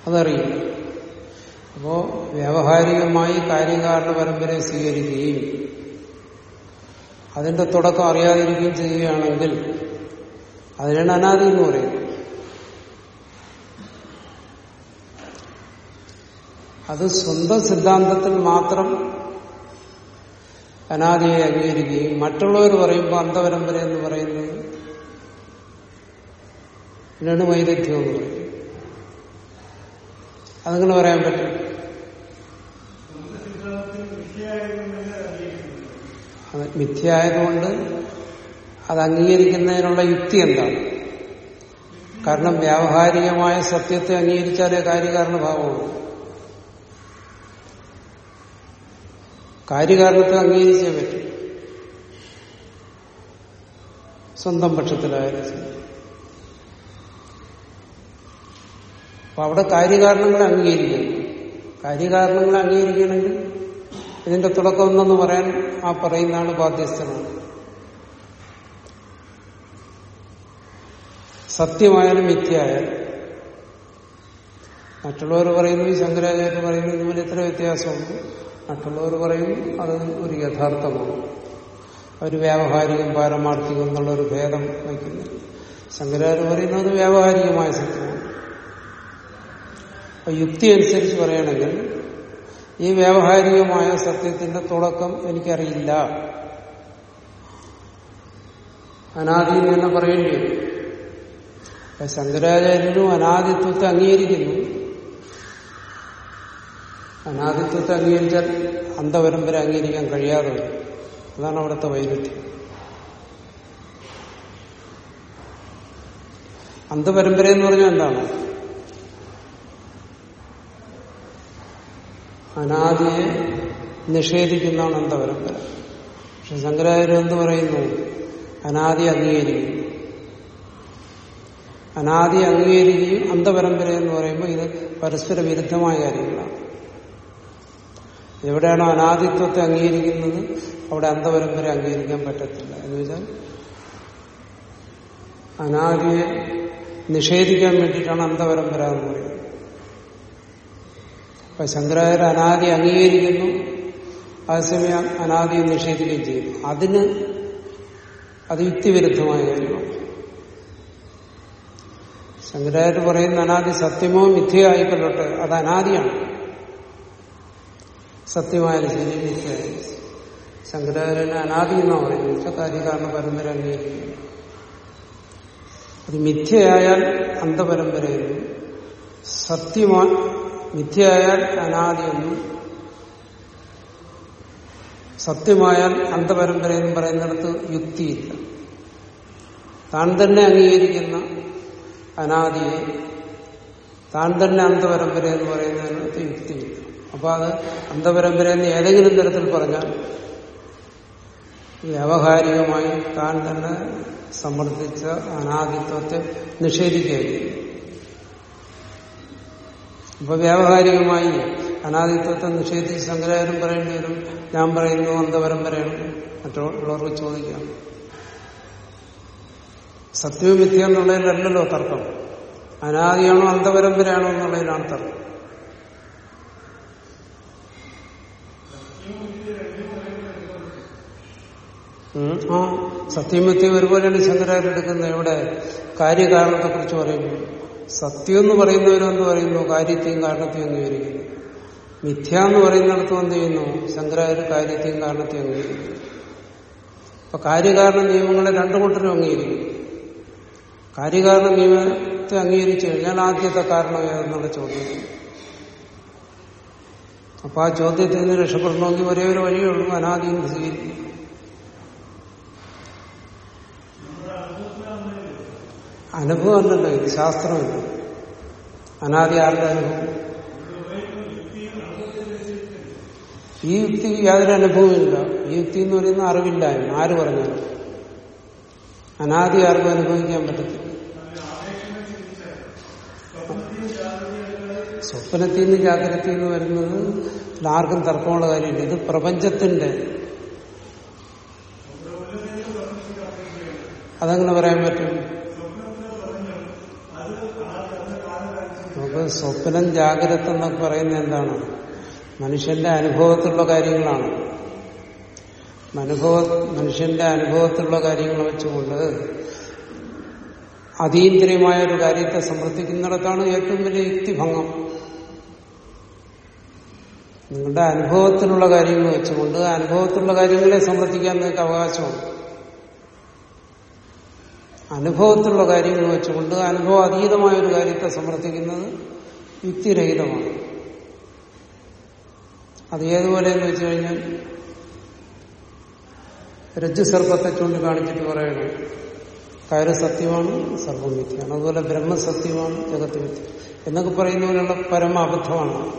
അതറിയില്ല. അപ്പോ വ്യാവഹാരികമായി കാര്യകാരണ പരമ്പരയെ സ്വീകരിക്കുകയും അതിന്റെ തുടക്കം അറിയാതിരിക്കുകയും ചെയ്യുകയാണെങ്കിൽ അതിനാണ് അനാദി എന്ന് പറയുന്നത്. അത് സ്വന്തം സിദ്ധാന്തത്തിൽ മാത്രം അനാദിയെ അംഗീകരിക്കുകയും മറ്റുള്ളവർ പറയുമ്പോൾ അന്ധപരമ്പര എന്ന് പറയുന്നത് ഇതിനാണ് വൈദഗ്ധ്യം എന്ന് പറയുന്നത് അതങ്ങനെ പറയാൻ പറ്റും. അത് മിഥ്യയായതുകൊണ്ട് അത് അംഗീകരിക്കുന്നതിനുള്ള യുക്തി എന്താണ്? കാരണം വ്യാവഹാരികമായ സത്യത്തെ അംഗീകരിച്ചാലേ കാര്യകാരണഭാവമുള്ളൂ കാര്യകാരണത്തെ അംഗീകരിച്ചേ പറ്റും. സ്വന്തം പക്ഷത്തിലായാലും. അപ്പൊ അവിടെ കാര്യകാരണങ്ങളെ അംഗീകരിക്കണം. കാര്യകാരണങ്ങളെ അംഗീകരിക്കണമെങ്കിൽ ഇതിന്റെ തുടക്കം എന്തെന്ന് പറയാൻ ആ പറയുന്ന ആൾ ബാധ്യസ്ഥനാണ് സത്യമായാലും മിഥ്യയായാലും മറ്റുള്ളവർ പറയുന്നു ശങ്കരാചാര്യ പറയുന്നു ഇതുപോലെ എത്ര വ്യത്യാസമുണ്ട്. മറ്റുള്ളവർ പറയുന്നു അത് ഒരു യഥാർത്ഥമാണ്. ഒരു വ്യാവഹാരികം പാരമാർത്ഥികം എന്നുള്ള ഒരു ഭേദം വയ്ക്കുന്നു. ശങ്കരാചാര്യ പറയുന്നത് വ്യാവഹാരികമായ സത്യമാണ്. യുക്തി അനുസരിച്ച് പറയണമെങ്കിൽ ഈ വ്യാവഹാരികമായ സത്യത്തിന്റെ തുടക്കം എനിക്കറിയില്ല. അനാദി എന്ന് പറയേണ്ടി വരും. ശങ്കരാചാര്യനും അനാദിത്വത്തെ അംഗീകരിക്കുന്നു. അനാദിത്വത്തെ അംഗീകരിച്ചാൽ അന്ധപരമ്പര അംഗീകരിക്കാൻ കഴിയാതെ വരും അതാണ് അവിടുത്തെ വൈരുദ്ധ്യം. അന്ധപരമ്പര എന്ന് പറഞ്ഞാൽ എന്താണ്? അനാദിയെ നിഷേധിക്കുന്നതാണ് അന്ധപരമ്പര പക്ഷെ ശങ്കരാചാര്യ എന്ത് പറയുന്നു? അനാദി അംഗീകരിക്കുന്നു അനാദി അംഗീകരിക്കുകയും അന്ധപരമ്പര എന്ന് പറയുമ്പോൾ ഇത് പരസ്പര വിരുദ്ധമായ കാര്യങ്ങളാണ്. എവിടെയാണോ അനാദിത്വത്തെ അംഗീകരിക്കുന്നത് അവിടെ അന്ധപരമ്പര അംഗീകരിക്കാൻ പറ്റത്തില്ല. എന്ന് വെച്ചാൽ അനാദിയെ നിഷേധിക്കാൻ വേണ്ടിയിട്ടാണ് അന്ധപരമ്പര എന്ന് പറയുന്നത്. അപ്പൊ ശങ്കരാചാര്യ അനാദി അംഗീകരിക്കുന്നു. അതേസമയം അനാദി നിഷേധിക്കുകയും ചെയ്യുന്നു അതിന് അത് യുക്തിവിരുദ്ധമായ കാര്യമാണ്. ശങ്കരാചാര്യ പറയുന്ന അനാദി സത്യമോ മിഥ്യയായിക്കൊള്ളട്ടെ അത് അനാദിയാണ്. സത്യമായാലും ശരി മിഥ്യയായാലും. ശങ്കരാചാര്യനെ അനാദി എന്നാണ് പറയുന്നത്? വെച്ചാൽ കാര്യകാരണ പരമ്പര അംഗീകരിക്കുന്നു. അത് മിഥ്യയായാൽ അന്ധപരമ്പരയിലും സത്യമാ മിഥ്യയായാൽ അനാദിയെന്നും സത്യമായാൽ അന്ധപരമ്പരയെന്നും പറയുന്നിടത്ത് യുക്തിയില്ല. താൻ തന്നെ അംഗീകരിക്കുന്ന അനാദിയെ താൻ തന്നെ അന്ധപരമ്പര എന്ന് പറയുന്നതിനകത്ത് യുക്തിയില്ല. അപ്പൊ അത് അന്ധപരമ്പര എന്ന് ഏതെങ്കിലും തരത്തിൽ പറഞ്ഞാൽ വ്യാവഹാരികമായി താൻ തന്നെ സമർത്ഥിച്ച അനാദിത്വത്തെ നിഷേധിക്കുകയായിരിക്കും. അപ്പൊ വ്യാവഹാരികമായി അനാദിത്വത്തെ നിഷേധിച്ച് ശങ്കരാചാര്യം പറയേണ്ടി വരും. ഞാൻ പറയുന്നു അന്ധപരമ്പരയാണ് മറ്റുള്ളവർക്ക് ചോദിക്കാം. സത്യവും മിഥ്യ എന്നുള്ളതിലല്ലല്ലോ തർക്കം. അനാദിയാണോ അന്ധപരമ്പരയാണോ എന്നുള്ളതിലാണ് തർക്കം. ആ ഒരുപോലെയാണ് ശങ്കരാചാര്യ എടുക്കുന്നത്. ഇവിടെ കാര്യകാരണത്തെ കുറിച്ച് പറയുമ്പോൾ സത്യം എന്ന് പറയുന്നവരെന്ത് പറയുന്നു? കാര്യത്തെയും കാരണത്തെയും അംഗീകരിക്കുന്നു മിഥ്യ എന്ന് പറയുന്നിടത്തും എന്ത് ചെയ്യുന്നു? ശങ്കരാചാര്യ കാര്യത്തെയും കാരണത്തെയും അംഗീകരിക്കുന്നു അപ്പൊ കാര്യകാരണ നിയമങ്ങളെ രണ്ടു കൂട്ടരും അംഗീകരിക്കുന്നു. കാര്യകാരണ നിയമത്തെ അംഗീകരിച്ചു കഴിഞ്ഞാൽ ആദ്യത്തെ കാരണം ഏതെന്നുള്ള ചോദ്യം. അപ്പൊ ആ ചോദ്യത്തിൽ നിന്ന് രക്ഷപ്പെടണമെങ്കിൽ ഒരേ ഒരു വഴിയേ ഉള്ളൂ അനാദിയും സ്വീകരിക്കും. അനുഭവമല്ലല്ലോ ഇത് ശാസ്ത്രമല്ല അനാദി ആരുടെ അനുഭവം? ഈ യുക്തിക്ക് യാതൊരു അനുഭവമില്ല ഈ യുക്തി എന്ന് പറയുന്ന അറിവില്ലായ്മ. ആര് പറഞ്ഞാലും. അനാദി ആർക്കും അനുഭവിക്കാൻ പറ്റത്തില്ല. സ്വപ്നത്തിൽ നിന്ന് ജാഗ്രതയിൽ നിന്ന് വരുന്നത് ആർക്കും തർക്കമുള്ള കാര്യമില്ല. ഇത് പ്രപഞ്ചത്തിന്റെ. അതങ്ങനെ പറയാൻ പറ്റും? നമുക്ക് സ്വപ്നം ജാഗ്രത എന്നൊക്കെ പറയുന്നത് എന്താണ്? മനുഷ്യന്റെ അനുഭവത്തിലുള്ള കാര്യങ്ങളാണ്. അനുഭവ മനുഷ്യന്റെ അനുഭവത്തിലുള്ള കാര്യങ്ങൾ വെച്ചുകൊണ്ട് അതീന്ദ്രിയമായ ഒരു കാര്യത്തെ സമർത്ഥിക്കുന്നിടത്താണ് ഏറ്റവും വലിയ യുക്തിഭംഗം. നിങ്ങളുടെ അനുഭവത്തിലുള്ള കാര്യങ്ങൾ വെച്ചുകൊണ്ട് അനുഭവത്തിലുള്ള കാര്യങ്ങളെ സമർത്ഥിക്കാൻ നിങ്ങൾക്ക് അവകാശമുണ്ട്. അനുഭവത്തിലുള്ള കാര്യങ്ങൾ വെച്ചുകൊണ്ട് അനുഭവ അതീതമായ ഒരു കാര്യത്തെ സമർത്ഥിക്കുന്നത് യുക്തിരഹിതമാണ്. അത് ഏതുപോലെ എന്ന് വെച്ചു കഴിഞ്ഞാൽ രജ്ജു സർപ്പത്തെ ചൂണ്ടിക്കാണിച്ചിട്ട് പറയണം കയറ് സത്യമാണ് സർപ്പം മിഥ്യയാണ്. അതുപോലെ ബ്രഹ്മസത്യമാണ് ജഗത്ത് മിഥ്യ. എന്നൊക്കെ പറയുന്ന പോലെയുള്ള പരമ അബദ്ധമാണ്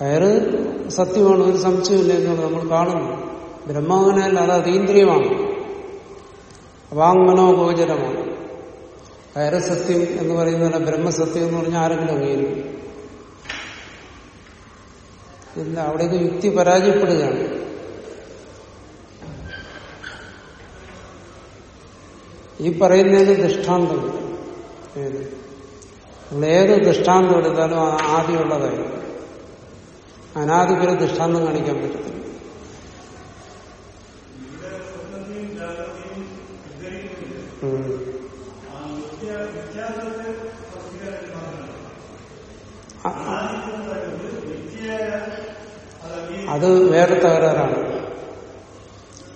കയറ് സത്യമാണ് ഒരു സംശയമില്ല എന്നുള്ളത് നമ്മൾ കാണുന്നു. ബ്രഹ്മങ്ങനെയല്ല അത് അതീന്ദ്രിയമാണ്. അവാങ്ങനോ ഗോചരമാണ് കയറ് സത്യം എന്ന് പറയുന്നത് ബ്രഹ്മസത്യം എന്ന് പറഞ്ഞാൽ ആരെങ്കിലും അംഗീകരിക്കും ഇല്ല അവിടേക്ക് യുക്തി പരാജയപ്പെടുകയാണ്. ഈ പറയുന്നതിന് ദൃഷ്ടാന്തമുണ്ട് ഏത്? ദൃഷ്ടാന്തം എടുത്താലും ആദ്യമുള്ളതായിരിക്കും. അനാദിക്കൊരു ദൃഷ്ടാന്തം കാണിക്കാൻ പറ്റത്തില്ല ഉം. അ- അത് വേറെ തകരാറാണ്.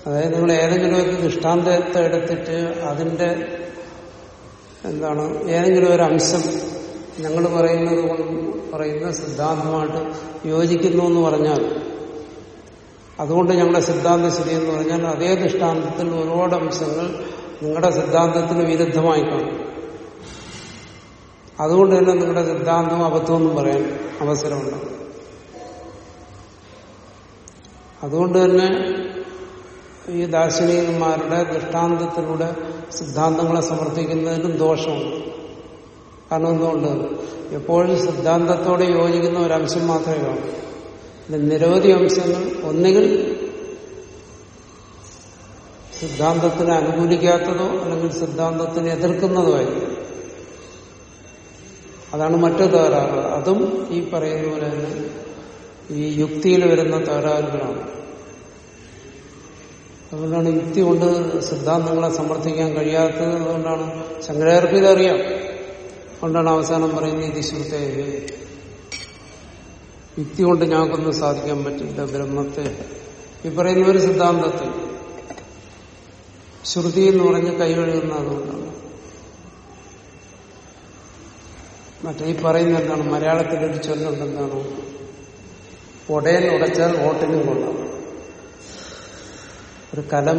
അതായത് നിങ്ങൾ ഏതെങ്കിലും ഒരു ദൃഷ്ടാന്തത്തെ എടുത്തിട്ട് അതിന്റെ എന്താണ് ഏതെങ്കിലും ഒരു അംശം ഞങ്ങൾ പറയുന്നത് പറയുന്ന സിദ്ധാന്തമായിട്ട് യോജിക്കുന്നു എന്ന് പറഞ്ഞാൽ അതുകൊണ്ട് ഞങ്ങളുടെ സിദ്ധാന്തം ശരിയെന്ന് പറഞ്ഞാൽ അതേ ദൃഷ്ടാന്തത്തിൽ ഒരുപാട് അംശങ്ങൾ നിങ്ങളുടെ സിദ്ധാന്തത്തിന് വിരുദ്ധമായി കാണും അതുകൊണ്ട് തന്നെ നിങ്ങളുടെ സിദ്ധാന്തം അബദ്ധമെന്നും പറയാൻ അവസരമുണ്ട്. അതുകൊണ്ട് തന്നെ ഈ ദാർശനികന്മാരുടെ ദൃഷ്ടാന്തത്തിലൂടെ സിദ്ധാന്തങ്ങളെ സമർത്ഥിക്കുന്നതിനും ദോഷമുണ്ട്. കാരണം എന്തുകൊണ്ട്? എപ്പോഴും സിദ്ധാന്തത്തോടെ യോജിക്കുന്ന ഒരംശം മാത്രമേ കാണൂ. നിരവധി അംശങ്ങൾ ഒന്നുകിൽ സിദ്ധാന്തത്തിനെ അനുകൂലിക്കാത്തതോ അല്ലെങ്കിൽ സിദ്ധാന്തത്തിനെ എതിർക്കുന്നതോ ആയിരിക്കും. അതാണ് മറ്റു തകരാറ് അതും ഈ പറയുന്ന പോലെ തന്നെ ഈ യുക്തിയിൽ വരുന്ന തകരാറുകളാണ്. അതുകൊണ്ടാണ് യുക്തി കൊണ്ട് സിദ്ധാന്തങ്ങളെ സമർത്ഥിക്കാൻ കഴിയാത്തത് അതുകൊണ്ടാണ് ശങ്കരാചാര്യർക്ക് ഇതറിയാം. അതുകൊണ്ടാണ് അവസാനം പറയുന്നത് ഇത് ശ്രുത്തെ യുക്തി കൊണ്ട് ഞങ്ങൾക്കൊന്നും സാധിക്കാൻ പറ്റില്ല ബ്രഹ്മത്തെ. ഈ പറയുന്ന ഒരു സിദ്ധാന്തത്തെ ശ്രുതി എന്ന് പറഞ്ഞ് കൈവഴുകുന്ന അതുകൊണ്ടാണ്. മറ്റേ ഈ പറയുന്ന എന്താണ്? മലയാളത്തിലൊരു ചൊല്ലുണ്ട് എന്താണ് ഒടയൻ ഉടച്ചാൽ ഓട്ടിനും കൊള്ളാം. ഒരു കലം.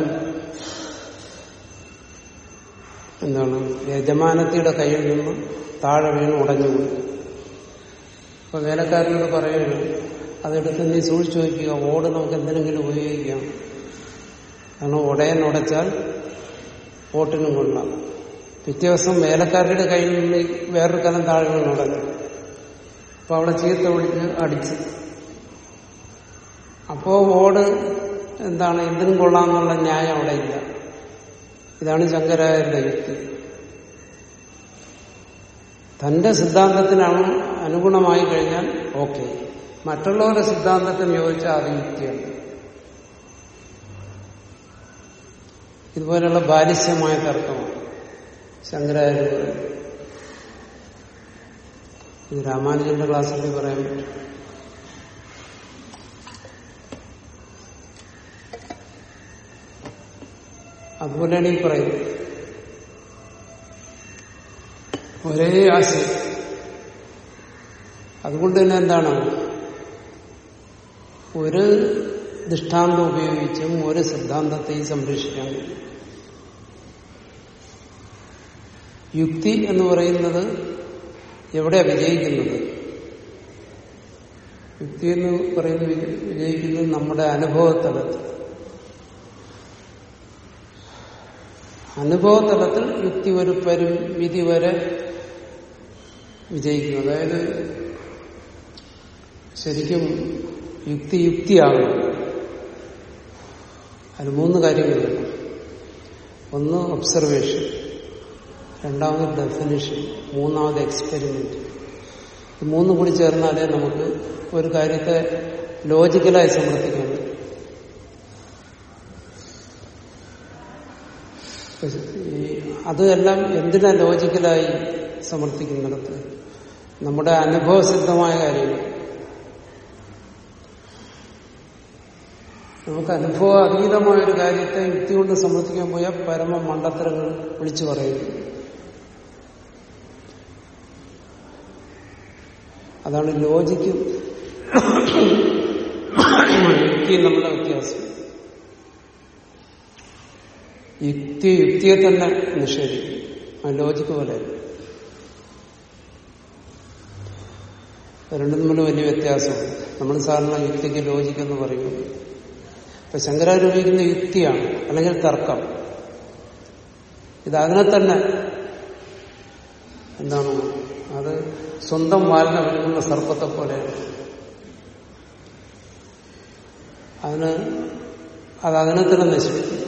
എന്താണ്? യജമാനത്തിയുടെ കയ്യിൽ നിന്ന് താഴെ വീണ് ഉടഞ്ഞു അപ്പൊ വേലക്കാരനോട് പറയുകയാണ് അതെടുത്ത് നീ സൂക്ഷിച്ചു വയ്ക്കുക ഓട് നമുക്ക് എന്തിനെങ്കിലും ഉപയോഗിക്കാം. കാരണം ഉടയൻ ഉടച്ചാൽ ഓട്ടിനും കൊള്ളാം പിറ്റേ ദിവസം വേലക്കാരുടെ കയ്യിൽ നിന്ന് വേറൊരു കലം താഴെ ഉടഞ്ഞു അപ്പൊ അവിടെ ചീത്ത വിളിച്ച് അടിച്ചു. അപ്പോ ഓട് എന്താണ് എന്തിനും കൊള്ളാമെന്നുള്ള ന്യായം അവിടെ ഇല്ല. ഇതാണ് ശങ്കരാചാര്യന്റെ യുക്തി. തന്റെ സിദ്ധാന്തത്തിനാണ് അനുഗുണമായി കഴിഞ്ഞാൽ ഓക്കെ. മറ്റുള്ളവരുടെ സിദ്ധാന്തത്തിന് യോജിച്ചാൽ അത് യുക്തിയാണ് ഇതുപോലെയുള്ള ബാലിസ്യമായ തർക്കമാണ് ശങ്കരാചാര്യ പറയും. രാമാനുജന്റെ ക്ലാസ്സിൽ പറയാൻ പറ്റും. അതുപോലെയാണ് ഈ പറയുന്നത്. ഒരേ ആശയം. അതുകൊണ്ട് തന്നെ എന്താണ്? ഒരു ദൃഷ്ടാന്തം ഉപയോഗിച്ചും ഒരു സിദ്ധാന്തത്തെയും സംരക്ഷിക്കാൻ കഴിയും. യുക്തി എന്ന് പറയുന്നത് എവിടെയാ വിജയിക്കുന്നത്? യുക്തി എന്ന് പറയുന്നത് വിജ- വിജയിക്കുന്നത് നമ്മുടെ അനുഭവതലത്തിൽ അനുഭവതലത്തിൽ യുക്തി ഒരു പരിമിതി വരെ വിജയിക്കുന്നു. അതായത് ശരിക്കും യുക്തി യുക്തിയാകണം അതിന് മൂന്ന് കാര്യങ്ങളുണ്ട്. ഒന്ന് ഒബ്സർവേഷൻ രണ്ടാമത് ഡെഫിനിഷൻ മൂന്നാമത് എക്സ്പെരിമെന്റ് മൂന്ന് മൂന്നും കൂടി ചേർന്നാലേ നമുക്ക് ഒരു കാര്യത്തെ ലോജിക്കലായി സമർത്ഥിക്കാൻ അതെല്ലാം എന്തിനാ ലോജിക്കലായി സമർത്ഥിക്കുന്നിടത്ത് നമ്മുടെ അനുഭവസിദ്ധമായ കാര്യങ്ങൾ നമുക്ക് അനുഭവ അതീതമായ ഒരു കാര്യത്തെ യുക്തി കൊണ്ട് സമർത്ഥിക്കാൻ പോയാൽ പരമ മണ്ടത്തരങ്ങൾ വിളിച്ചു പറയുന്നു. അതാണ് ലോജിക്കും. യുക്തിയും നമ്മുടെ വ്യത്യാസം. യുക്തി യുക്തിയെ തന്നെ നിഷേധിക്കും. ആ ലോജിക്ക് പോലെ. രണ്ടും തമ്മിൽ വലിയ വ്യത്യാസമാണ് നമ്മൾ സാധാരണ യുക്തിക്ക് ലോജിക്ക് എന്ന് പറയും. ഇപ്പൊ ശങ്കരാചാര്യ ഉപയോഗിക്കുന്ന യുക്തിയാണ് അല്ലെങ്കിൽ തർക്കം. ഇത് അതിനെ തന്നെ എന്താണ് അത് സ്വന്തം വാലിനെ വിഴുങ്ങുന്ന സർപ്പത്തെ പോലെയാണ് അതിന് അത് അതിനെ തന്നെ നശിപ്പിക്കും.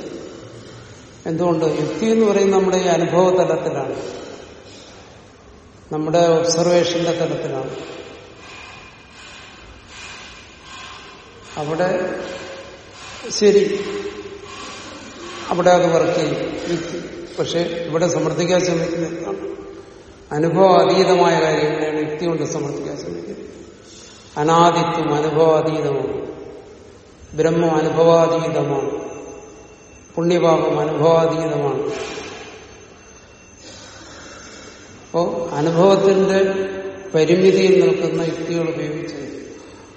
എന്തുകൊണ്ട്? യുക്തി എന്ന് പറയുന്നത് നമ്മുടെ ഈ അനുഭവ തലത്തിലാണ് നമ്മുടെ ഒബ്സർവേഷന്റെ തലത്തിലാണ്. അവിടെ ശരി. അവിടെ അത് വർക്ക് ചെയ്യും. യുക്തി. പക്ഷെ ഇവിടെ സമർത്ഥിക്കാൻ ശ്രമിക്കുന്നത് എന്താണ് അനുഭവ അതീതമായ കാര്യങ്ങളെയാണ് യുക്തി കൊണ്ട് സമർത്ഥിക്കാൻ ശ്രമിക്കുന്നത്. അനാദിത്വം അനുഭവാതീതമാണ്. ബ്രഹ്മം അനുഭവാതീതമാണ്. പുണ്യപാപം അനുഭവാതീതമാണ്. അപ്പോ അനുഭവത്തിന്റെ പരിമിതിയിൽ നിൽക്കുന്ന യുക്തികൾ ഉപയോഗിച്ച്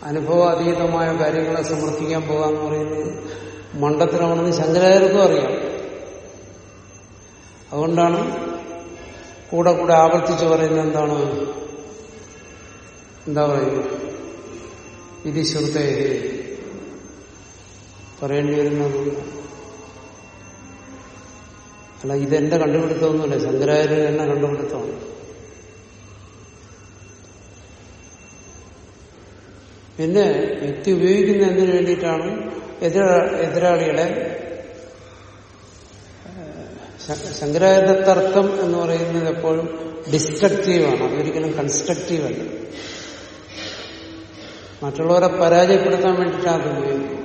അനുഭവാതീതമായ കാര്യങ്ങളെ സമർത്ഥിക്കാൻ പോകാന്ന് പറയുന്നത് മണ്ടത്തരമാണെന്ന് ശങ്കരാചാര്യർക്കും അറിയാം. അതുകൊണ്ടാണ് കൂടെ കൂടെ ആവർത്തിച്ച് പറയുന്ന എന്താണ്? എന്താ പറയുക? ഇത് ശ്രുതേ. പറയേണ്ടി വരുന്നത്? അല്ല ഇതെന്റെ കണ്ടുപിടുത്തമൊന്നുമില്ല. ശങ്കരാചാര്യ എന്നെ കണ്ടുപിടുത്തമാണ്. പിന്നെ യുക്തി ഉപയോഗിക്കുന്ന എന്തിനു വേണ്ടിയിട്ടാണ്? എതിരാളിയുടെ ശങ്കരാചാര്യ എന്ന് പറയുന്നത് എപ്പോഴും ഡിസ്ട്രക്റ്റീവാണ് അതൊരിക്കലും കൺസ്ട്രക്റ്റീവ് അല്ല. മറ്റുള്ളവരെ പരാജയപ്പെടുത്താൻ വേണ്ടിയിട്ടാണ് അത് ഉപയോഗിക്കുന്നത്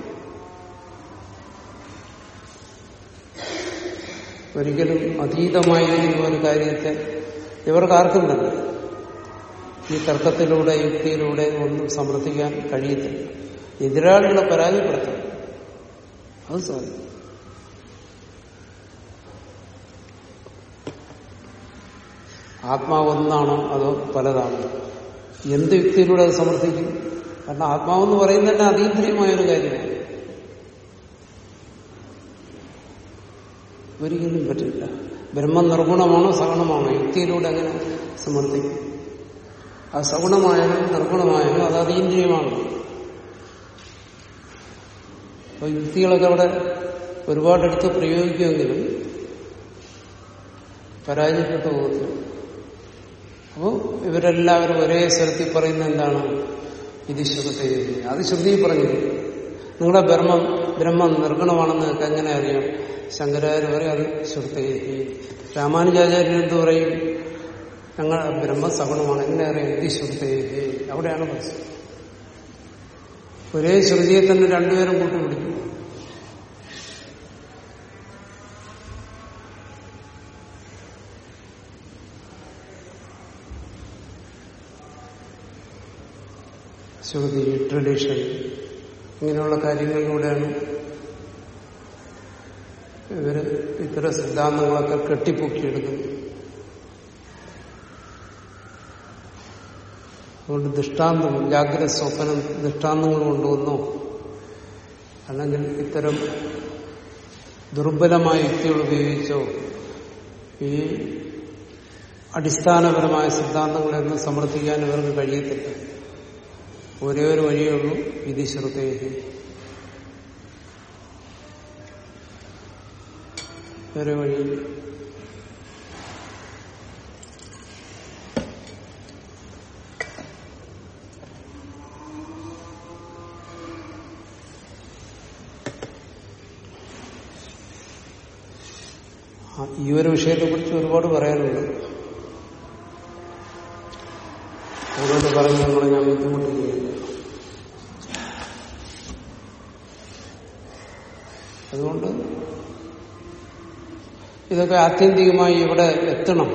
ഒരിക്കലും അതീതമായിരിക്കുന്ന ഒരു കാര്യത്തെ ഇവർക്ക് ആർക്കും തന്നെ ഈ തർക്കത്തിലൂടെ യുക്തിയിലൂടെ ഒന്നും സമർത്ഥിക്കാൻ കഴിയത്തില്ല. എതിരാളികളെ പരാജയപ്പെടുത്താം അത് സാധിക്കും ആത്മാവ് ഒന്നാണോ അതോ പലതാണോ? എന്ത് യുക്തിയിലൂടെ അത് സമർത്ഥിക്കും? കാരണം ആത്മാവെന്ന് പറയുന്നത് തന്നെ അതീന്ദ്രിയമായ ഒരു കാര്യമാണ്. ഒരിക്കലും പറ്റില്ല. ബ്രഹ്മം നിർഗുണമാണോ സഗുണമാണോ? യുക്തിയിലൂടെ അങ്ങനെ സമർത്ഥിക്കും. അത് സഗുണമായാലും നിർഗുണമായാലും അത് അതീന്ദ്രിയമാണ്. അപ്പൊ യുക്തികളൊക്കെ അവിടെ ഒരുപാടെടുത്ത് പ്രയോഗിക്കുമെങ്കിലും പരാജയപ്പെട്ടു പോകുന്നു. അപ്പോൾ ഇവരെല്ലാവരും ഒരേ സ്ഥലത്തിൽ പറയുന്ന എന്താണ് ഇത് ശ്രുതി അത് ശ്രുതി പറഞ്ഞു. നിങ്ങളുടെ ബ്രഹ്മം ബ്രഹ്മം നിർഗുണമാണെന്ന് നിങ്ങൾക്ക് എങ്ങനെ അറിയാം? ശങ്കരാചാര്യ പറയും അത് ശ്രുതി രാമാനുജാചാര്യൻ എന്ത് പറയും? ഞങ്ങൾ ബ്രഹ്മ സഗുണമാണ്. എങ്ങനെ അറിയാം. ഇത് ശ്രുതി അവിടെയാണ് പ്രശ്നം. ഒരേ ശ്രുതിയെ തന്നെ രണ്ടുപേരും കൂട്ടുപിടിക്കും ശ്രുതി ട്രഡീഷൻ ഇങ്ങനെയുള്ള കാര്യങ്ങളിലൂടെയാണ് ഇവർ ഇത്തരം സിദ്ധാന്തങ്ങളൊക്കെ കെട്ടിപ്പൊക്കിയെടുക്കുന്നു അതുകൊണ്ട് ദൃഷ്ടാന്തം ജാഗ്രത സ്വപ്നം ദൃഷ്ടാന്തങ്ങൾ കൊണ്ടുവന്നോ അല്ലെങ്കിൽ ഇത്തരം ദുർബലമായ യുക്തികൾ ഉപയോഗിച്ചോ ഈ അടിസ്ഥാനപരമായ സിദ്ധാന്തങ്ങളെയൊന്നും സമർത്ഥിക്കാൻ ഇവർക്ക് കഴിയത്തില്ല. ഒരേ ഒരു വഴിയേ ഉള്ളൂ വിധി ശ്രുതേഹി വേറെ വഴി ഈ ഒരു വിഷയത്തെ കുറിച്ച് ഒരുപാട് പറയാനുണ്ട്. അതുകൊണ്ട് പറഞ്ഞു നമ്മളെ ഞാൻ ബുദ്ധിമുട്ടിക്കുകയില്ല അതുകൊണ്ട് ഇതൊക്കെ ആത്യന്തികമായി ഇവിടെ എത്തണം.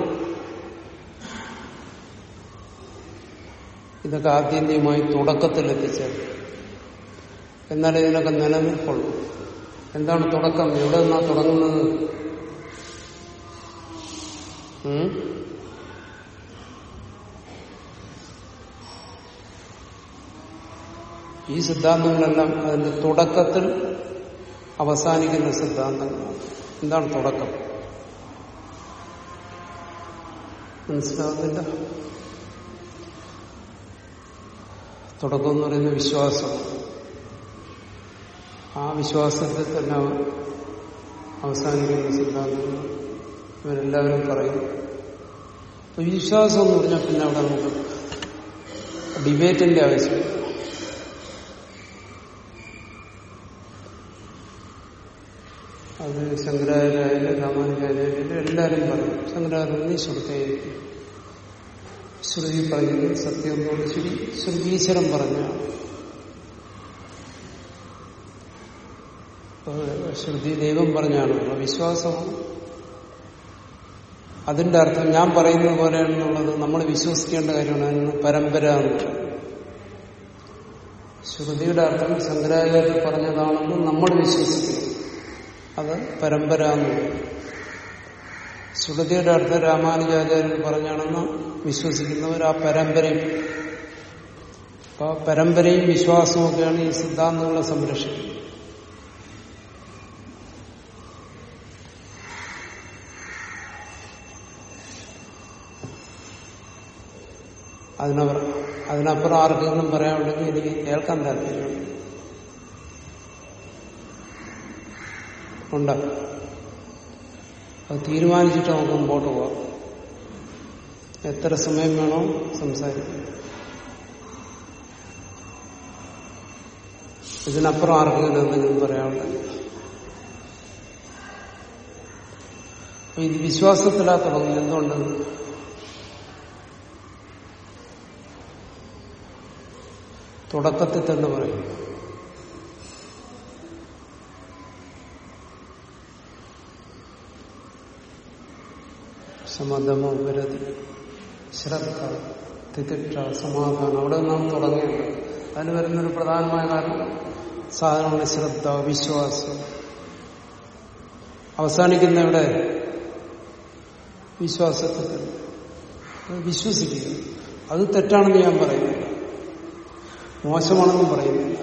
ഇതൊക്കെ ആത്യന്തികമായി തുടക്കത്തിൽ എത്തിച്ചേർന്നു. എന്നാൽ ഇതിനൊക്കെ നിലനിൽപ്പുള്ളൂ. എന്താണ് തുടക്കം? എവിടെ നിന്നാ തുടങ്ങുന്നത്? ഈ സിദ്ധാന്തങ്ങളെല്ലാം അതിന്റെ തുടക്കത്തിൽ അവസാനിക്കുന്ന സിദ്ധാന്തങ്ങളാണ്. എന്താണ് തുടക്കം? മനസ്സിലാകുന്നില്ല തുടക്കം എന്ന് പറയുന്ന വിശ്വാസം. ആ വിശ്വാസത്തിൽ തന്നെ അവസാനിക്കുന്ന സിദ്ധാന്തങ്ങൾ ഇവരെല്ലാവരും പറയും. വിശ്വാസം എന്ന് പറഞ്ഞാൽ പിന്നെ അവിടെ നമുക്ക് ഡിബേറ്റിന്റെ ആവശ്യമില്ല. അത് ശങ്കരാചാര്യായാലും രാമാനുജാചാര്യായാലും എല്ലാവരും പറയും. ശങ്കരാചാര്യ ശ്രുതയായിരിക്കും ശ്രുതി പറഞ്ഞത് സത്യം പോലെ ശരി ശ്രുതീശ്വരം പറഞ്ഞ. ശ്രുതി ദൈവം പറഞ്ഞാണ്. വിശ്വാസം അതിന്റെ അർത്ഥം ഞാൻ പറയുന്നത് പോലെയാണെന്നുള്ളത് നമ്മൾ വിശ്വസിക്കേണ്ട കാര്യമാണ്. അതിന് പരമ്പര ശ്രുതിയുടെ അർത്ഥം ശങ്കരാചാര്യ പറഞ്ഞതാണെന്ന് നമ്മൾ വിശ്വസിക്കും അത് പരമ്പര എന്ന് ശ്രുതിയുടെ അർത്ഥം രാമാനുജാചാര്യർ പറഞ്ഞാണെന്ന് വിശ്വസിക്കുന്നവർ ആ പരമ്പരയും. അപ്പൊ പരമ്പരയും വിശ്വാസവും ഈ സിദ്ധാന്തങ്ങളെ സംരക്ഷിക്കുന്നത്. അതിനപ്പുറം അതിനപ്പുറം ആർക്കെങ്കിലും പറയാനുണ്ടെങ്കിൽ എനിക്ക് കേൾക്കാൻ താല്പര്യമുണ്ട്. ഉണ്ട്. അത് തീരുമാനിച്ചിട്ട് നമുക്ക് മുമ്പോട്ട് പോവാം. എത്ര സമയം വേണോ സംസാരിക്കും ഇതിനപ്പുറം ആർക്കെങ്കിലും എന്തെങ്കിലും അപ്പൊ ഇത് വിശ്വാസത്തിലാ തുടങ്ങി എന്തുകൊണ്ട്? തുടക്കത്തിൽ തന്നെ പറയും. സമതമോ ഉപരതി. ശ്രദ്ധ തിതിക്ഷ സമാധാനം. അവിടെ നാം തുടങ്ങിയത്. അതിന് വരുന്നൊരു പ്രധാനമായ കാരണം സാധാരണ ശ്രദ്ധ വിശ്വാസം. അവസാനിക്കുന്ന ഇവിടെ വിശ്വാസത്തിൽ വിശ്വസിക്കുക. അത് തെറ്റാണെന്ന് ഞാൻ പറയുന്നില്ല. മോശമാണെന്നും പറയുന്നില്ല.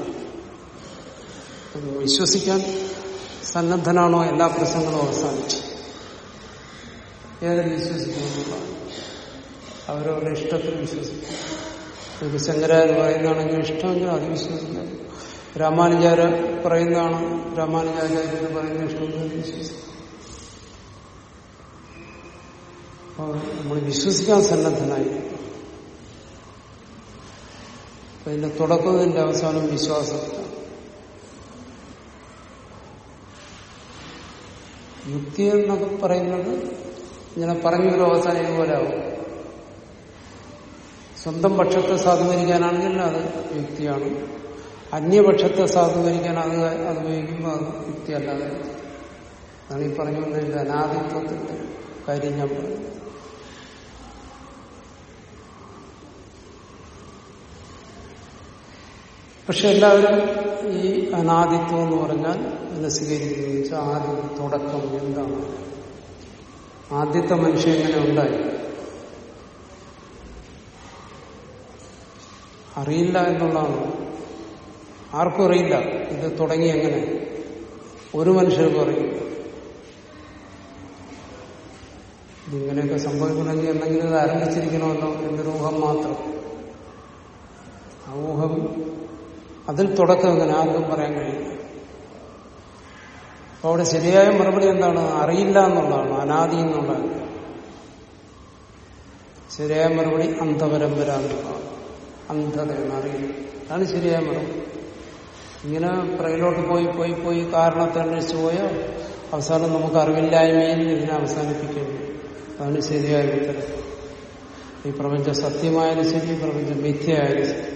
വിശ്വസിക്കാൻ സന്നദ്ധനാണോ? എല്ലാ പ്രശ്നങ്ങളും അവസാനിച്ചു. ഏതിൽ വിശ്വസിക്കുന്നു? അവരവരുടെ ഇഷ്ടത്തിൽ വിശ്വസിക്കും ഒരു ശങ്കരാചാര്യ പറയുന്നതാണെങ്കിൽ ഇഷ്ടമെങ്കിൽ അത് വിശ്വസിക്കാം രാമാനുചാര്യ പറയുന്നതാണ് രാമാനുചാര്യ പറയുന്ന ഇഷ്ടമെങ്കിൽ വിശ്വസിക്കും അപ്പോൾ നമ്മൾ വിശ്വസിക്കാൻ സന്നദ്ധനായി. അതിന്റെ തുടക്കത്തിന്റെ അവസാനം വിശ്വാസം. യുക്തി എന്നൊക്കെ പറയുന്നത് ഇങ്ങനെ പറഞ്ഞൊരു അവസാനം ഇതുപോലെ ആവും. സ്വന്തം പക്ഷത്തെ സാധൂകരിക്കാനാണെങ്കിൽ അത് യുക്തിയാണ്. അന്യപക്ഷത്തെ സാധൂകരിക്കാൻ അത് അത് ഉപയോഗിക്കുമ്പോൾ അത് യുക്തിയല്ലാതെ അതാണ് ഈ പറഞ്ഞു അനാദിത്വത്തിന്റെ കാര്യം ഞാൻ പറഞ്ഞു. പക്ഷെ എല്ലാവരും ഈ അനാദിത്വം എന്ന് പറഞ്ഞാൽ എന്നെ സ്വീകരിക്കുന്നത് വെച്ചാൽ ആദ്യം തുടക്കം എന്താണ്? ആദ്യത്തെ മനുഷ്യൻ എങ്ങനെ ഉണ്ടായി? അറിയില്ല എന്നുള്ളതാണ്. ആർക്കും അറിയില്ല. ഇത് തുടങ്ങി എങ്ങനെ? ഒരു മനുഷ്യർക്കും അറിയില്ല. ഇങ്ങനെയൊക്കെ സംഭവിക്കണമെങ്കിൽ എന്തെങ്കിലും ഇത് ആരംഭിച്ചിരിക്കണമല്ലോ എന്നൊരു ഊഹം മാത്രം. ആ ഊഹം അതിൽ തുടക്കം എങ്ങനെ? ആർക്കും പറയാൻ കഴിയില്ല. അപ്പൊ അവിടെ ശരിയായ മറുപടി എന്താണ്? അറിയില്ല എന്നുള്ളതാണ് അനാദി എന്നുള്ളതാണ്. ശരിയായ മറുപടി അന്ധപരമ്പര എന്നുള്ളതാണ് അന്ധത അറിയില്ല അതാണ് ശരിയായ മറുപടി. ഇങ്ങനെ പുറകിലോട്ട് പോയി പോയി പോയി കാരണത്തെ അന്വേഷിച്ചു പോയോ അവസാനം നമുക്ക് അറിവില്ലായ്മയിൽ ഇതിനെ അവസാനിപ്പിക്കുന്നു അതാണ് ശരിയായ ഉത്തരം. ഈ പ്രപഞ്ചം സത്യമായാലും ശരി പ്രപഞ്ചം മിഥ്യയായാലും ശരി.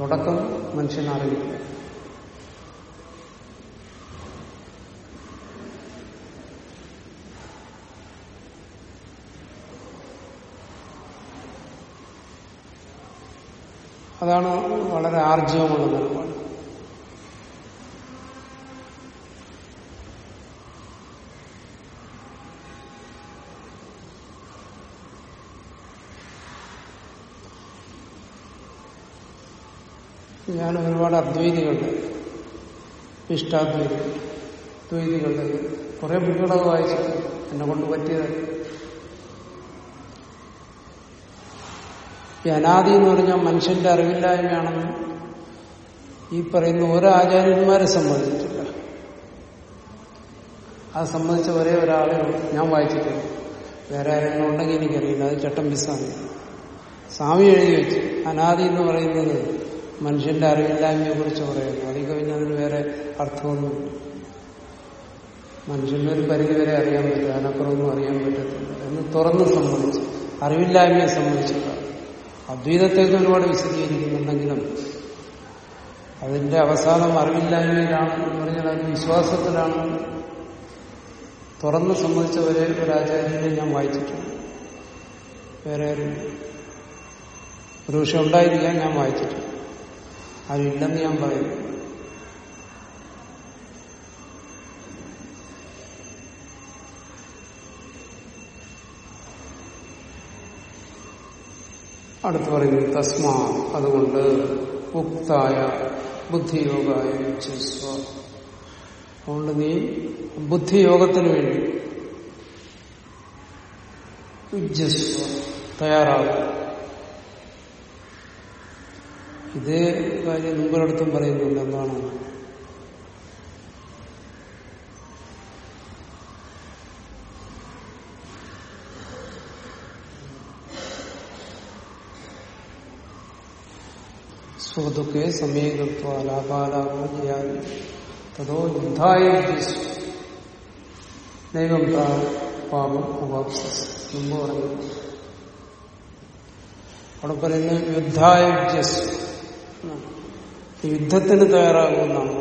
തുടക്കം മനുഷ്യനറിയില്ല അതാണ് വളരെ ആർജവമുള്ള നിലപാട് ഞാൻ ഒരുപാട് അദ്വൈതികളുണ്ട് ഇഷ്ടാദ്വൈതികൾ ദ്വൈതികളുടെ കുറെ ബുക്കുകളൊക്കെ വായിച്ചിട്ട് എന്നെ കൊണ്ട് പറ്റിയത് ഈ അനാദി എന്ന് പറഞ്ഞാൽ മനുഷ്യന്റെ അറിവില്ലായ്മയാണെന്ന് ഈ പറയുന്ന ഓരോ ആചാര്യന്മാരെ സംബന്ധിച്ചിട്ടില്ല. അത് സംബന്ധിച്ച ഒരേ ഒരാളെ ഞാൻ വായിച്ചിട്ടില്ല. വേറെ ആരെങ്കിലും ഉണ്ടെങ്കിൽ എനിക്കറിയില്ല. അത് ചട്ടമ്പിസ്വാമി സ്വാമി എഴുതി വെച്ചു. അനാദി എന്ന് പറയുന്നത് മനുഷ്യന്റെ അറിവില്ലായ്മയെ കുറിച്ച് പറയുന്നു. അതിൽ കഴിഞ്ഞ് അതിന് വേറെ അർത്ഥമൊന്നുമില്ല മനുഷ്യന്റെ ഒരു പരിധി വരെ അറിയാൻ പറ്റില്ല. അതിനപ്പുറമൊന്നും അറിയാൻ പറ്റത്തില്ല. എന്ന് തുറന്ന് സംബന്ധിച്ച് അറിവില്ലായ്മയെ സംബന്ധിച്ചിട്ടാണ് അദ്വൈതത്തേക്ക് ഒരുപാട് വിശദീകരിക്കുന്നുണ്ടെങ്കിലും അതിന്റെ അവസാനം അറിവില്ലായ്മയിലാണ് എന്ന് പറഞ്ഞാൽ അത് വിശ്വാസത്തിലാണ്. തുറന്ന് സംബന്ധിച്ച ഒരേ ഒരു ആചാര്യനെ ഞാൻ വായിച്ചിട്ടുണ്ട്. വേറെ ഒരു വിഷയം ഉണ്ടായിരിക്കാൻ ഞാൻ വായിച്ചിട്ടുണ്ട്. അതില്ലെന്ന് ഞാൻ പറയുന്നു അടുത്ത് പറയുന്നു തസ്മാ അതുകൊണ്ട് ഉക്തായ ബുദ്ധിയോഗായ യുജ്യസ്വ അതുകൊണ്ട് നീ ബുദ്ധിയോഗത്തിന് വേണ്ടി യുജ്യസ്വ തയ്യാറാകും. ഇതേ കാര്യം മുമ്പിലടുത്തും പറയുന്നുണ്ട് എന്താണ് സുഹൃത്തുക്കെ സമീകത്വ ലാഭാലാഭോ തതോ യുദ്ധായ ദൈവം പാപം ഉപാപ്സസ് മുമ്പ് പറഞ്ഞു. അവിടെ പറയുന്നത് യുദ്ധായ യുദ്ധത്തിന് തയ്യാറാകുമെന്നാണ്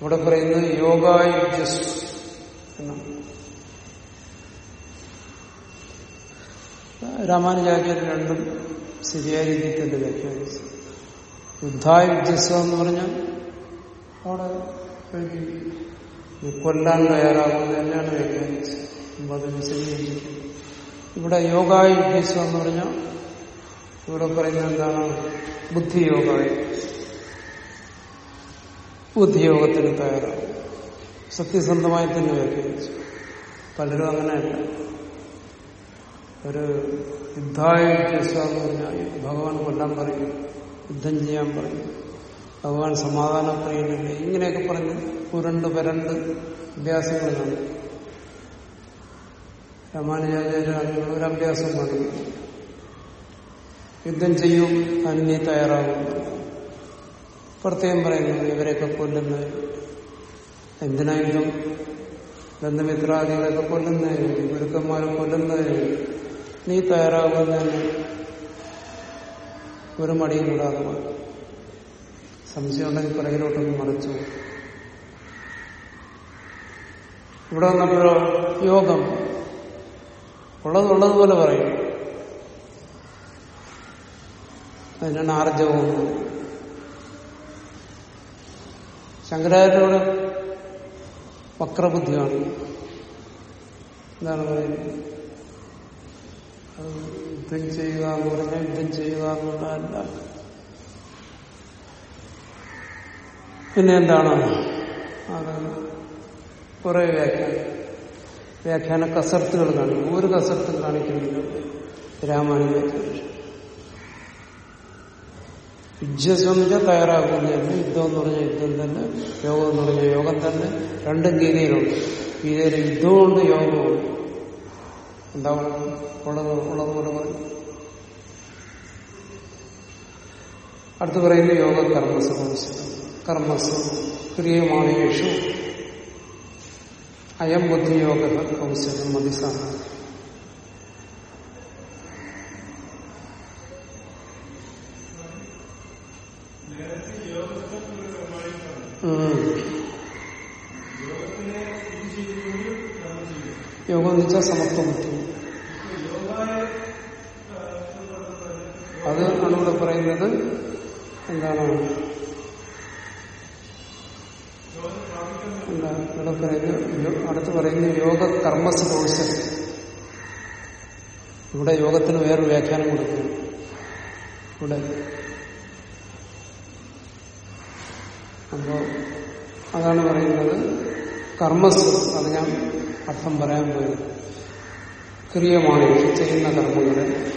ഇവിടെ പറയുന്നത് യോഗായുജസ് എന്നാണ്. രാമാനുജാചാര്യ രണ്ടും ശരിയായ രീതിയിൽ തന്നെ വ്യാഖ്യാനിച്ചു? യുദ്ധായ വിദ്യസ്വ എന്ന് പറഞ്ഞാൽ അവിടെ കൊല്ലാൻ തയ്യാറാകുന്നത് തന്നെയാണ് വ്യാഖ്യാനിച്ചത്. ഇവിടെ യോഗായ വിദ്യസ്വ എന്ന് പറഞ്ഞാൽ ഇവിടെ പറയുന്നത് എന്താണ്? ബുദ്ധിയോഗായ ബുദ്ധിയോഗത്തിന് തയ്യാറാകും. സത്യസന്ധമായി തന്നെ വ്യാഖ്യാനിച്ചു. പലരും അങ്ങനെയല്ല. ഒരു യുദ്ധായ എന്ന് പറഞ്ഞാൽ ഭഗവാൻ കൊല്ലാൻ പറയും യുദ്ധം ചെയ്യാൻ പറയും. ഭഗവാൻ സമാധാനം പറയുന്നില്ല? ഇങ്ങനെയൊക്കെ പറഞ്ഞ് പുരണ്ട് പരണ്ട് അഭ്യാസങ്ങളാണ് രാമാനുജാചാര്യ അങ്ങനെയുള്ള ഒരു അഭ്യാസം പറയും യുദ്ധം ചെയ്യും അന്യ തയ്യാറാകും. പ്രത്യേകം പറയുന്നു ഇവരെയൊക്കെ കൊല്ലുന്നത് എന്തിനാ യുദ്ധം? കൊല്ലുന്നതിന് ഗുരുക്കന്മാരെ കൊല്ലുന്നതിന് നീ തയ്യാറാകുന്നതിന് ഒരു മടിയും കൂടാതെ സംശയം ഉണ്ടെങ്കിൽ പിറകിലോട്ടൊന്ന് മറിച്ചു ഇവിടെ വന്നപ്പോഴോ യോഗം. ഉള്ളതുള്ളതുപോലെ പറയും. അതിനാണ് ആർജവം ശങ്കരാചാര്യോട് വക്രബുദ്ധിയാണ്. എന്താണ് പറയുന്നത്? യുദ്ധം ചെയ്യുക എന്ന് പറഞ്ഞാൽ യുദ്ധം ചെയ്യുക എന്നുള്ളതല്ല. പിന്നെ എന്താണ് അത് കുറെ വ്യാഖ്യാനം. വ്യാഖ്യാന കസർത്തുകൾ കാണിക്കും ഒരു കസർത്തും കാണിക്കുന്നില്ല. രാമാനുജാചാര്യ യുദ്ധസംഖ്യ തയ്യാറാക്കുന്നതിന് യുദ്ധം എന്ന് പറഞ്ഞ യുദ്ധം തന്നെ യോഗം എന്ന് പറഞ്ഞ യോഗം തന്നെ. രണ്ടും ഗീതയിലുണ്ട്. ഗീതയിൽ യുദ്ധമുണ്ട് യോഗമുണ്ട് എന്താ ഉള്ളത്? ഉള്ളതുപോലെ പറഞ്ഞു അടുത്ത് പറയുന്നത് യോഗ കർമ്മസ് കർമ്മസ് ക്രിയമാണ് യേശു. അയം ബുദ്ധിയോഗ കൗശലം മതിസാണ്. യോഗം എന്ന് വെച്ചാൽ സമത്വ അത് ആണ് ഇവിടെ പറയുന്നത് എന്താണ്? എന്താ ഇവിടെ പറയുന്നത് അടുത്ത് പറയുന്നത് യോഗ കർമ്മസ് കോഴ്സൽ ഇവിടെ യോഗത്തിന് വേറൊരു വ്യാഖ്യാനം കൊടുക്കുന്നു. ഇവിടെ. അപ്പോ അതാണ് പറയുന്നത് കർമ്മസ്. അത് ഞാൻ അർത്ഥം പറയാൻ പോയത്. ക്രിയമാണ് ചെയ്യുന്ന കർമ്മങ്ങളെ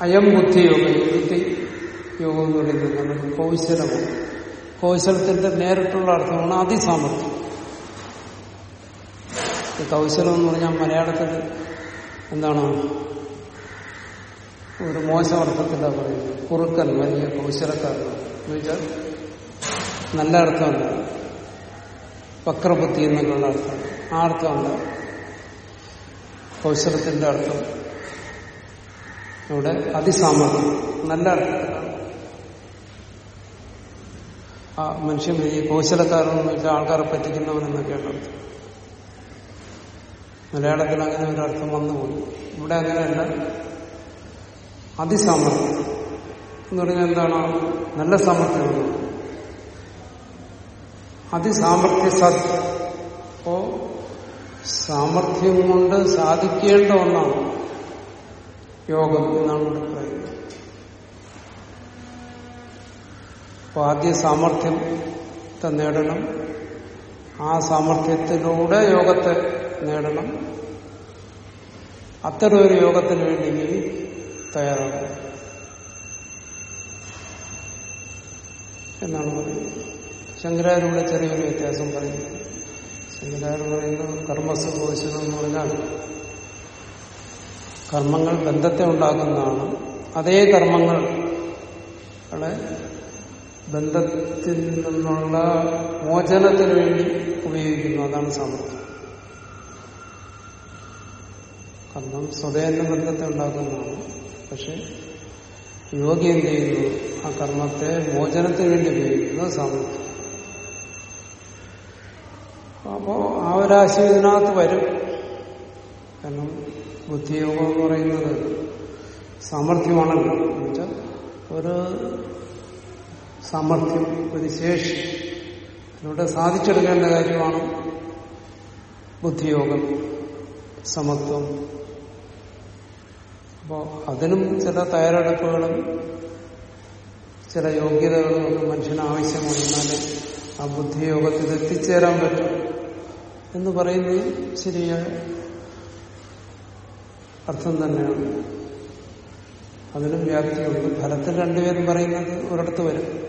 അയം ബുദ്ധിയോഗം ബുദ്ധി യോഗം എന്ന് പറയുന്നത് കൗശലമാണ് കൗശലത്തിന്റെ നേരിട്ടുള്ള അർത്ഥമാണ് അതിസാമർത്ഥ്യം കൗശലം എന്ന് പറഞ്ഞാൽ മലയാളത്തിൽ എന്താണ്? ഒരു മോശം അർത്ഥത്തിലാണ് പറയുന്നത്. കുറുക്കൻ വലിയ കൗശലക്കാരൻ എന്ന് വെച്ചാൽ നല്ല അർത്ഥമല്ല. വക്രബുദ്ധി എന്നൊക്കെയുള്ള അർത്ഥം. ആ അർത്ഥമല്ല. കൗശലത്തിന്റെ അർത്ഥം. ഇവിടെ അതിസാമർത്ഥ്യം നല്ല ആ മനുഷ്യൻ ഈ കോശലക്കാരെന്ന് വെച്ചാൽ ആൾക്കാരെ പറ്റിക്കുന്നവനെന്നൊക്കെയാണ് അർത്ഥം മലയാളത്തിൽ അങ്ങനെ ഒരു അർത്ഥം വന്നുപോയി ഇവിടെ അങ്ങനെയല്ല. അതിസാമർത്ഥ്യം എന്ന് പറഞ്ഞാൽ എന്താണ്? നല്ല സാമർത്ഥ്യമാണ് അതിസാമർത്ഥ്യ സാധ്യ അപ്പോ സാമർഥ്യം കൊണ്ട് സാധിക്കേണ്ട ഒന്നാണ്. യോഗം എന്നാണ് ഇവിടെ പറയുന്നത്. അപ്പൊ ആദ്യ സാമർഥ്യത്തെ നേടണം. ആ സാമർഥ്യത്തിലൂടെ യോഗത്തെ നേടണം. അത്തരം ഒരു യോഗത്തിന് വേണ്ടി നീ തയ്യാറാകും എന്നാണ് പറയുന്നത്. ശങ്കരാചാര്യ ചെറിയൊരു വ്യത്യാസം പറയുന്നു. ശങ്കരാചാര്യ പറയുന്നത് കർമ്മസുപോഷണം എന്ന് പറഞ്ഞാൽ കർമ്മങ്ങൾ ബന്ധത്തെ ഉണ്ടാക്കുന്നതാണ്. അതേ കർമ്മങ്ങൾ ബന്ധത്തിൽ നിന്നുള്ള മോചനത്തിന് വേണ്ടി ഉപയോഗിക്കുന്നു. അതാണ് സമർത്ഥം കർമ്മം സ്വതേന ബന്ധത്തെ ഉണ്ടാക്കുന്നതാണ്. പക്ഷെ യോഗി എന്ത് ചെയ്യുന്നു? ആ കർമ്മത്തെ മോചനത്തിന് വേണ്ടി ഉപയോഗിക്കുന്നത് സാമർത്ഥ്യം അപ്പോ ആ ഒരാശയം ഇതിനകത്ത് വരും. കാരണം ബുദ്ധിയോഗം എന്ന് പറയുന്നത് സാമർഥ്യമാണല്ലോ. എന്നുവെച്ചാൽ ഒരു സാമർഥ്യം ഒരു ശേഷി. ഇവിടെ സാധിച്ചെടുക്കേണ്ട കാര്യമാണ് ബുദ്ധിയോഗം സമത്വം. അപ്പോൾ അതിനും ചില തയ്യാറെടുപ്പുകളും ചില യോഗ്യതകളും ഒക്കെ മനുഷ്യന് ആവശ്യമാണ് ആ ബുദ്ധിയോഗത്തിൽ എത്തിച്ചേരാൻ പറ്റും. എന്ന് പറയുന്നത് ശരിയായ അർത്ഥം തന്നെയാണ്. അതിനും വ്യാപ്തിയുണ്ട്. ഫലത്തിൽ രണ്ടുപേരും പറയുന്നത് ഒരിടത്ത് വരും.